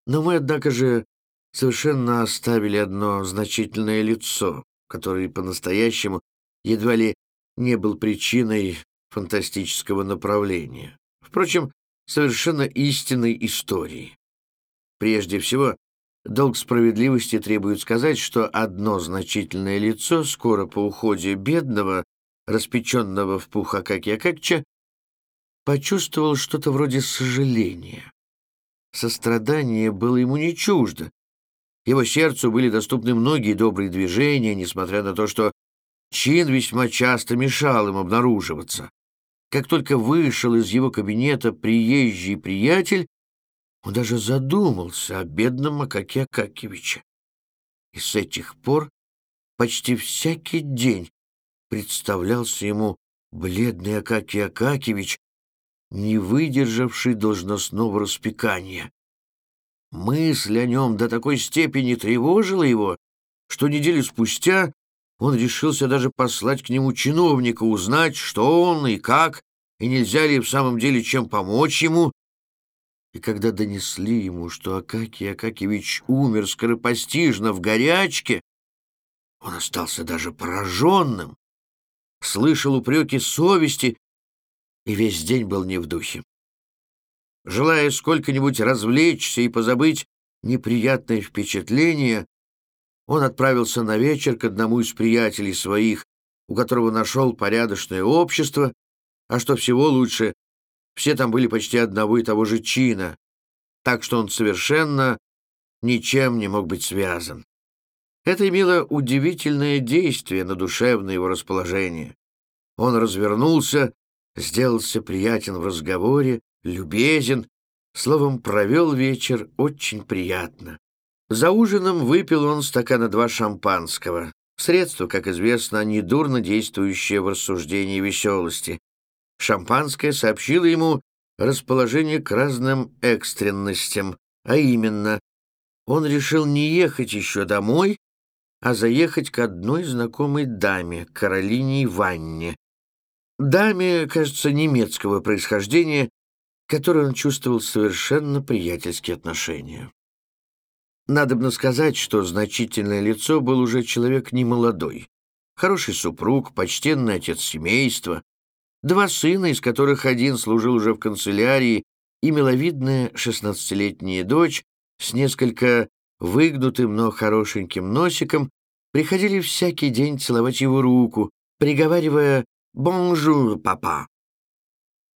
Но мы, однако же, совершенно оставили одно значительное лицо, которое по-настоящему едва ли не был причиной фантастического направления. Впрочем, совершенно истинной истории. Прежде всего, долг справедливости требует сказать, что одно значительное лицо скоро по уходе бедного, распеченного в пух Акаки Акакча, почувствовал что-то вроде сожаления. Сострадание было ему не чуждо. Его сердцу были доступны многие добрые движения, несмотря на то, что чин весьма часто мешал им обнаруживаться. Как только вышел из его кабинета приезжий приятель, он даже задумался о бедном Макаке Акакевиче. И с этих пор почти всякий день представлялся ему бледный Акакий Акакевич, не выдержавший должностного распекания. Мысль о нем до такой степени тревожила его, что неделю спустя он решился даже послать к нему чиновника, узнать, что он и как, и нельзя ли в самом деле чем помочь ему. И когда донесли ему, что Акакий Акакевич умер скоропостижно в горячке, он остался даже пораженным, слышал упреки совести и весь день был не в духе. Желая сколько-нибудь развлечься и позабыть неприятное впечатление, он отправился на вечер к одному из приятелей своих, у которого нашел порядочное общество, а что всего лучше, все там были почти одного и того же чина, так что он совершенно ничем не мог быть связан. Это имело удивительное действие на душевное его расположение. Он развернулся сделался приятен в разговоре, любезен, словом, провел вечер очень приятно. За ужином выпил он стакана два шампанского, средство, как известно, недурно действующее в рассуждении веселости. Шампанское сообщило ему расположение к разным экстренностям, а именно, он решил не ехать еще домой, а заехать к одной знакомой даме, Каролине Иванне, даме, кажется, немецкого происхождения, которой он чувствовал совершенно приятельские отношения. Надобно сказать, что значительное лицо был уже человек немолодой. Хороший супруг, почтенный отец семейства, два сына, из которых один служил уже в канцелярии, и миловидная шестнадцатилетняя дочь с несколько выгнутым, но хорошеньким носиком приходили всякий день целовать его руку, приговаривая «Bonjour, papa!»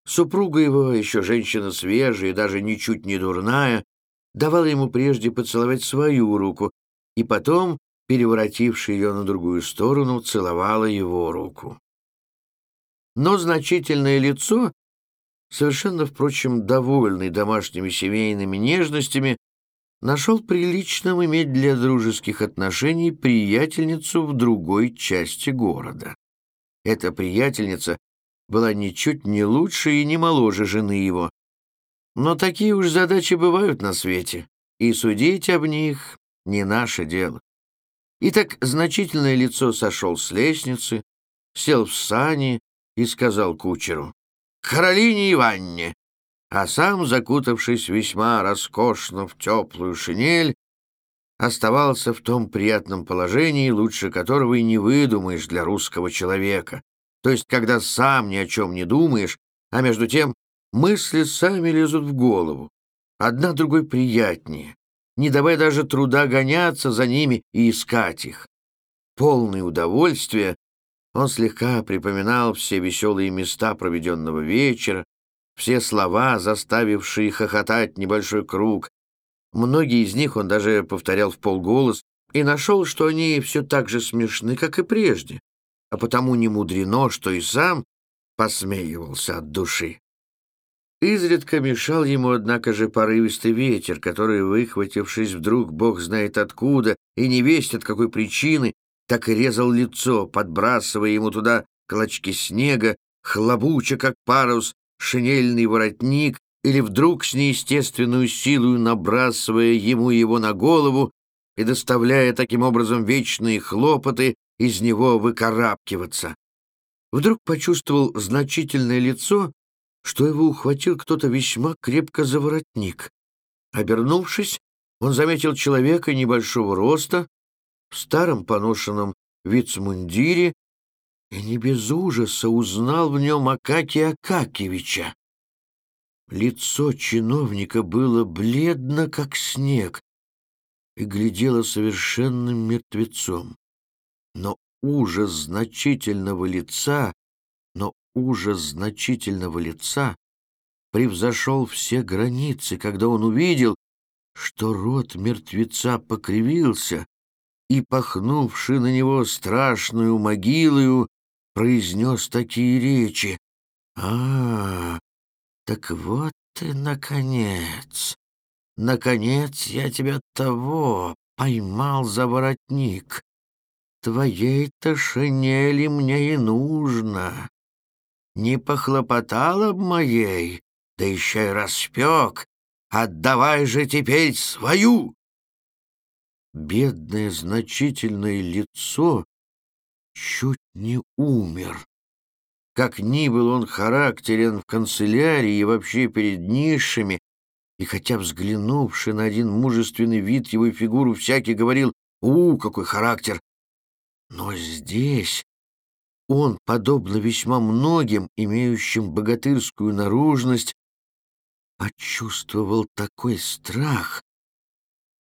Супруга его, еще женщина свежая и даже ничуть не дурная, давала ему прежде поцеловать свою руку, и потом, переворотивши ее на другую сторону, целовала его руку. Но значительное лицо, совершенно, впрочем, довольный домашними семейными нежностями, нашел приличным иметь для дружеских отношений приятельницу в другой части города. Эта приятельница была ничуть не лучше и не моложе жены его. Но такие уж задачи бывают на свете, и судить об них не наше дело. Итак, значительное лицо сошел с лестницы, сел в сани и сказал кучеру «Каролине Иванне», а сам, закутавшись весьма роскошно в теплую шинель, оставался в том приятном положении, лучше которого и не выдумаешь для русского человека. То есть, когда сам ни о чем не думаешь, а между тем мысли сами лезут в голову. Одна другой приятнее, не давая даже труда гоняться за ними и искать их. Полное удовольствие, он слегка припоминал все веселые места проведенного вечера, все слова, заставившие хохотать небольшой круг, Многие из них он даже повторял в полголос и нашел, что они все так же смешны, как и прежде, а потому не мудрено, что и сам посмеивался от души. Изредка мешал ему, однако же, порывистый ветер, который, выхватившись вдруг, бог знает откуда, и не весть от какой причины, так и резал лицо, подбрасывая ему туда клочки снега, хлобуча, как парус, шинельный воротник, или вдруг с неестественную силой набрасывая ему его на голову и доставляя таким образом вечные хлопоты из него выкарабкиваться. Вдруг почувствовал значительное лицо что его ухватил кто-то весьма крепко за воротник. Обернувшись, он заметил человека небольшого роста, в старом поношенном вицмундире, и не без ужаса узнал в нем Акакия Акакевича. Лицо чиновника было бледно, как снег, и глядело совершенным мертвецом. Но ужас значительного лица, но ужас значительного лица превзошел все границы, когда он увидел, что рот мертвеца покривился, и, пахнувший на него страшную могилою, произнес такие речи. «А, так вот ты, наконец! Наконец я тебя того поймал за воротник. Твоей-то шинели мне и нужно. Не похлопотал об моей, да еще и распек. Отдавай же теперь свою!» Бедное значительное лицо чуть не умер. Как ни был он характерен в канцелярии и вообще перед низшими, и хотя взглянувший на один мужественный вид его фигуру всякий говорил «У, какой характер!», но здесь он, подобно весьма многим, имеющим богатырскую наружность, почувствовал такой страх,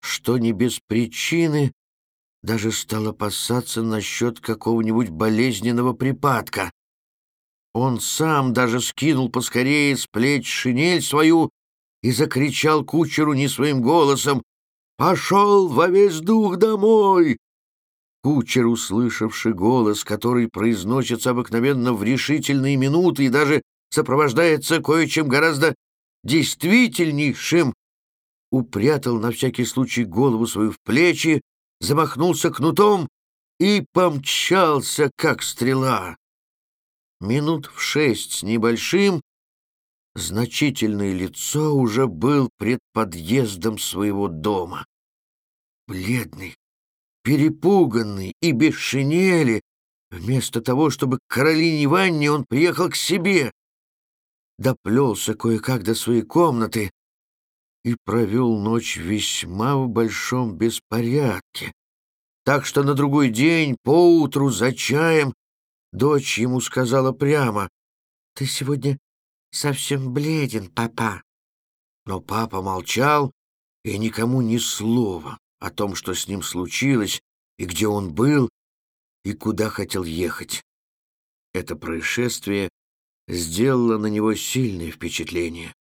что не без причины даже стал опасаться насчет какого-нибудь болезненного припадка. Он сам даже скинул поскорее с плеч шинель свою и закричал кучеру не своим голосом «Пошел во весь дух домой!» Кучер, услышавший голос, который произносится обыкновенно в решительные минуты и даже сопровождается кое-чем гораздо действительнейшим, упрятал на всякий случай голову свою в плечи, замахнулся кнутом и помчался, как стрела. Минут в шесть с небольшим значительное лицо уже был пред подъездом своего дома. Бледный, перепуганный и без шинели, вместо того, чтобы к Каролине Ивановне, он приехал к себе. Доплелся кое-как до своей комнаты и провел ночь весьма в большом беспорядке. Так что на другой день, поутру, за чаем, Дочь ему сказала прямо, «Ты сегодня совсем бледен, папа». Но папа молчал, и никому ни слова о том, что с ним случилось, и где он был, и куда хотел ехать. Это происшествие сделало на него сильное впечатление.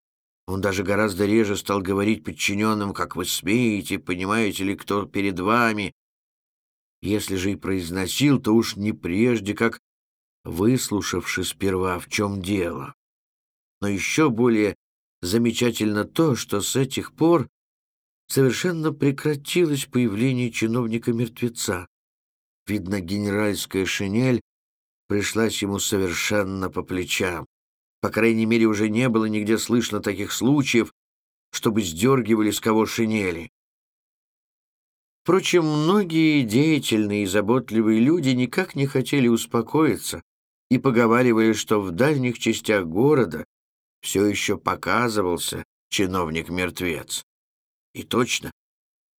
Он даже гораздо реже стал говорить подчиненным, как вы смеете, понимаете ли, кто перед вами. Если же и произносил, то уж не прежде, как выслушавши сперва, в чем дело. Но еще более замечательно то, что с этих пор совершенно прекратилось появление чиновника-мертвеца. Видно, генеральская шинель пришлась ему совершенно по плечам. По крайней мере, уже не было нигде слышно таких случаев, чтобы сдергивали с кого шинели. Впрочем, многие деятельные и заботливые люди никак не хотели успокоиться и поговаривали, что в дальних частях города все еще показывался чиновник-мертвец. И точно,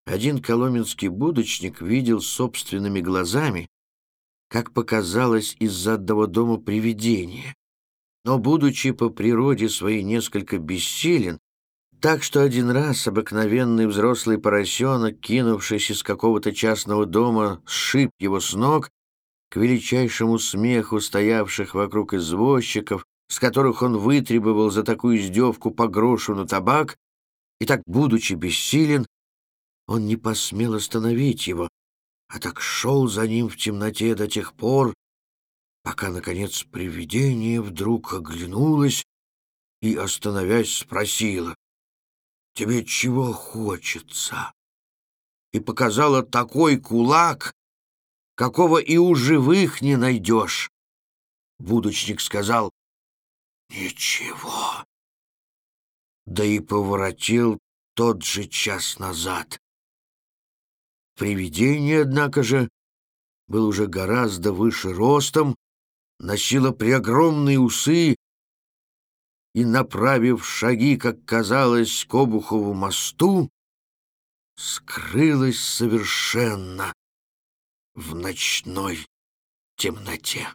один коломенский будочник видел собственными глазами, как показалось из-за одного дома привидение. Но, будучи по природе своей несколько бессилен, так что один раз обыкновенный взрослый поросенок, кинувшись из какого-то частного дома, сшиб его с ног к величайшему смеху стоявших вокруг извозчиков, с которых он вытребовал за такую издевку по грошу на табак, и так, будучи бессилен, он не посмел остановить его, а так шел за ним в темноте до тех пор, пока, наконец, привидение вдруг оглянулось и, остановясь, спросило, «Тебе чего хочется?» и показала такой кулак, какого и у живых не найдешь. Будочник сказал «Ничего». Да и поворотил тот же час назад. Привидение, однако же, был уже гораздо выше ростом, носило преогромные усы и, направив шаги, как казалось, к Обухову мосту, скрылась совершенно в ночной темноте.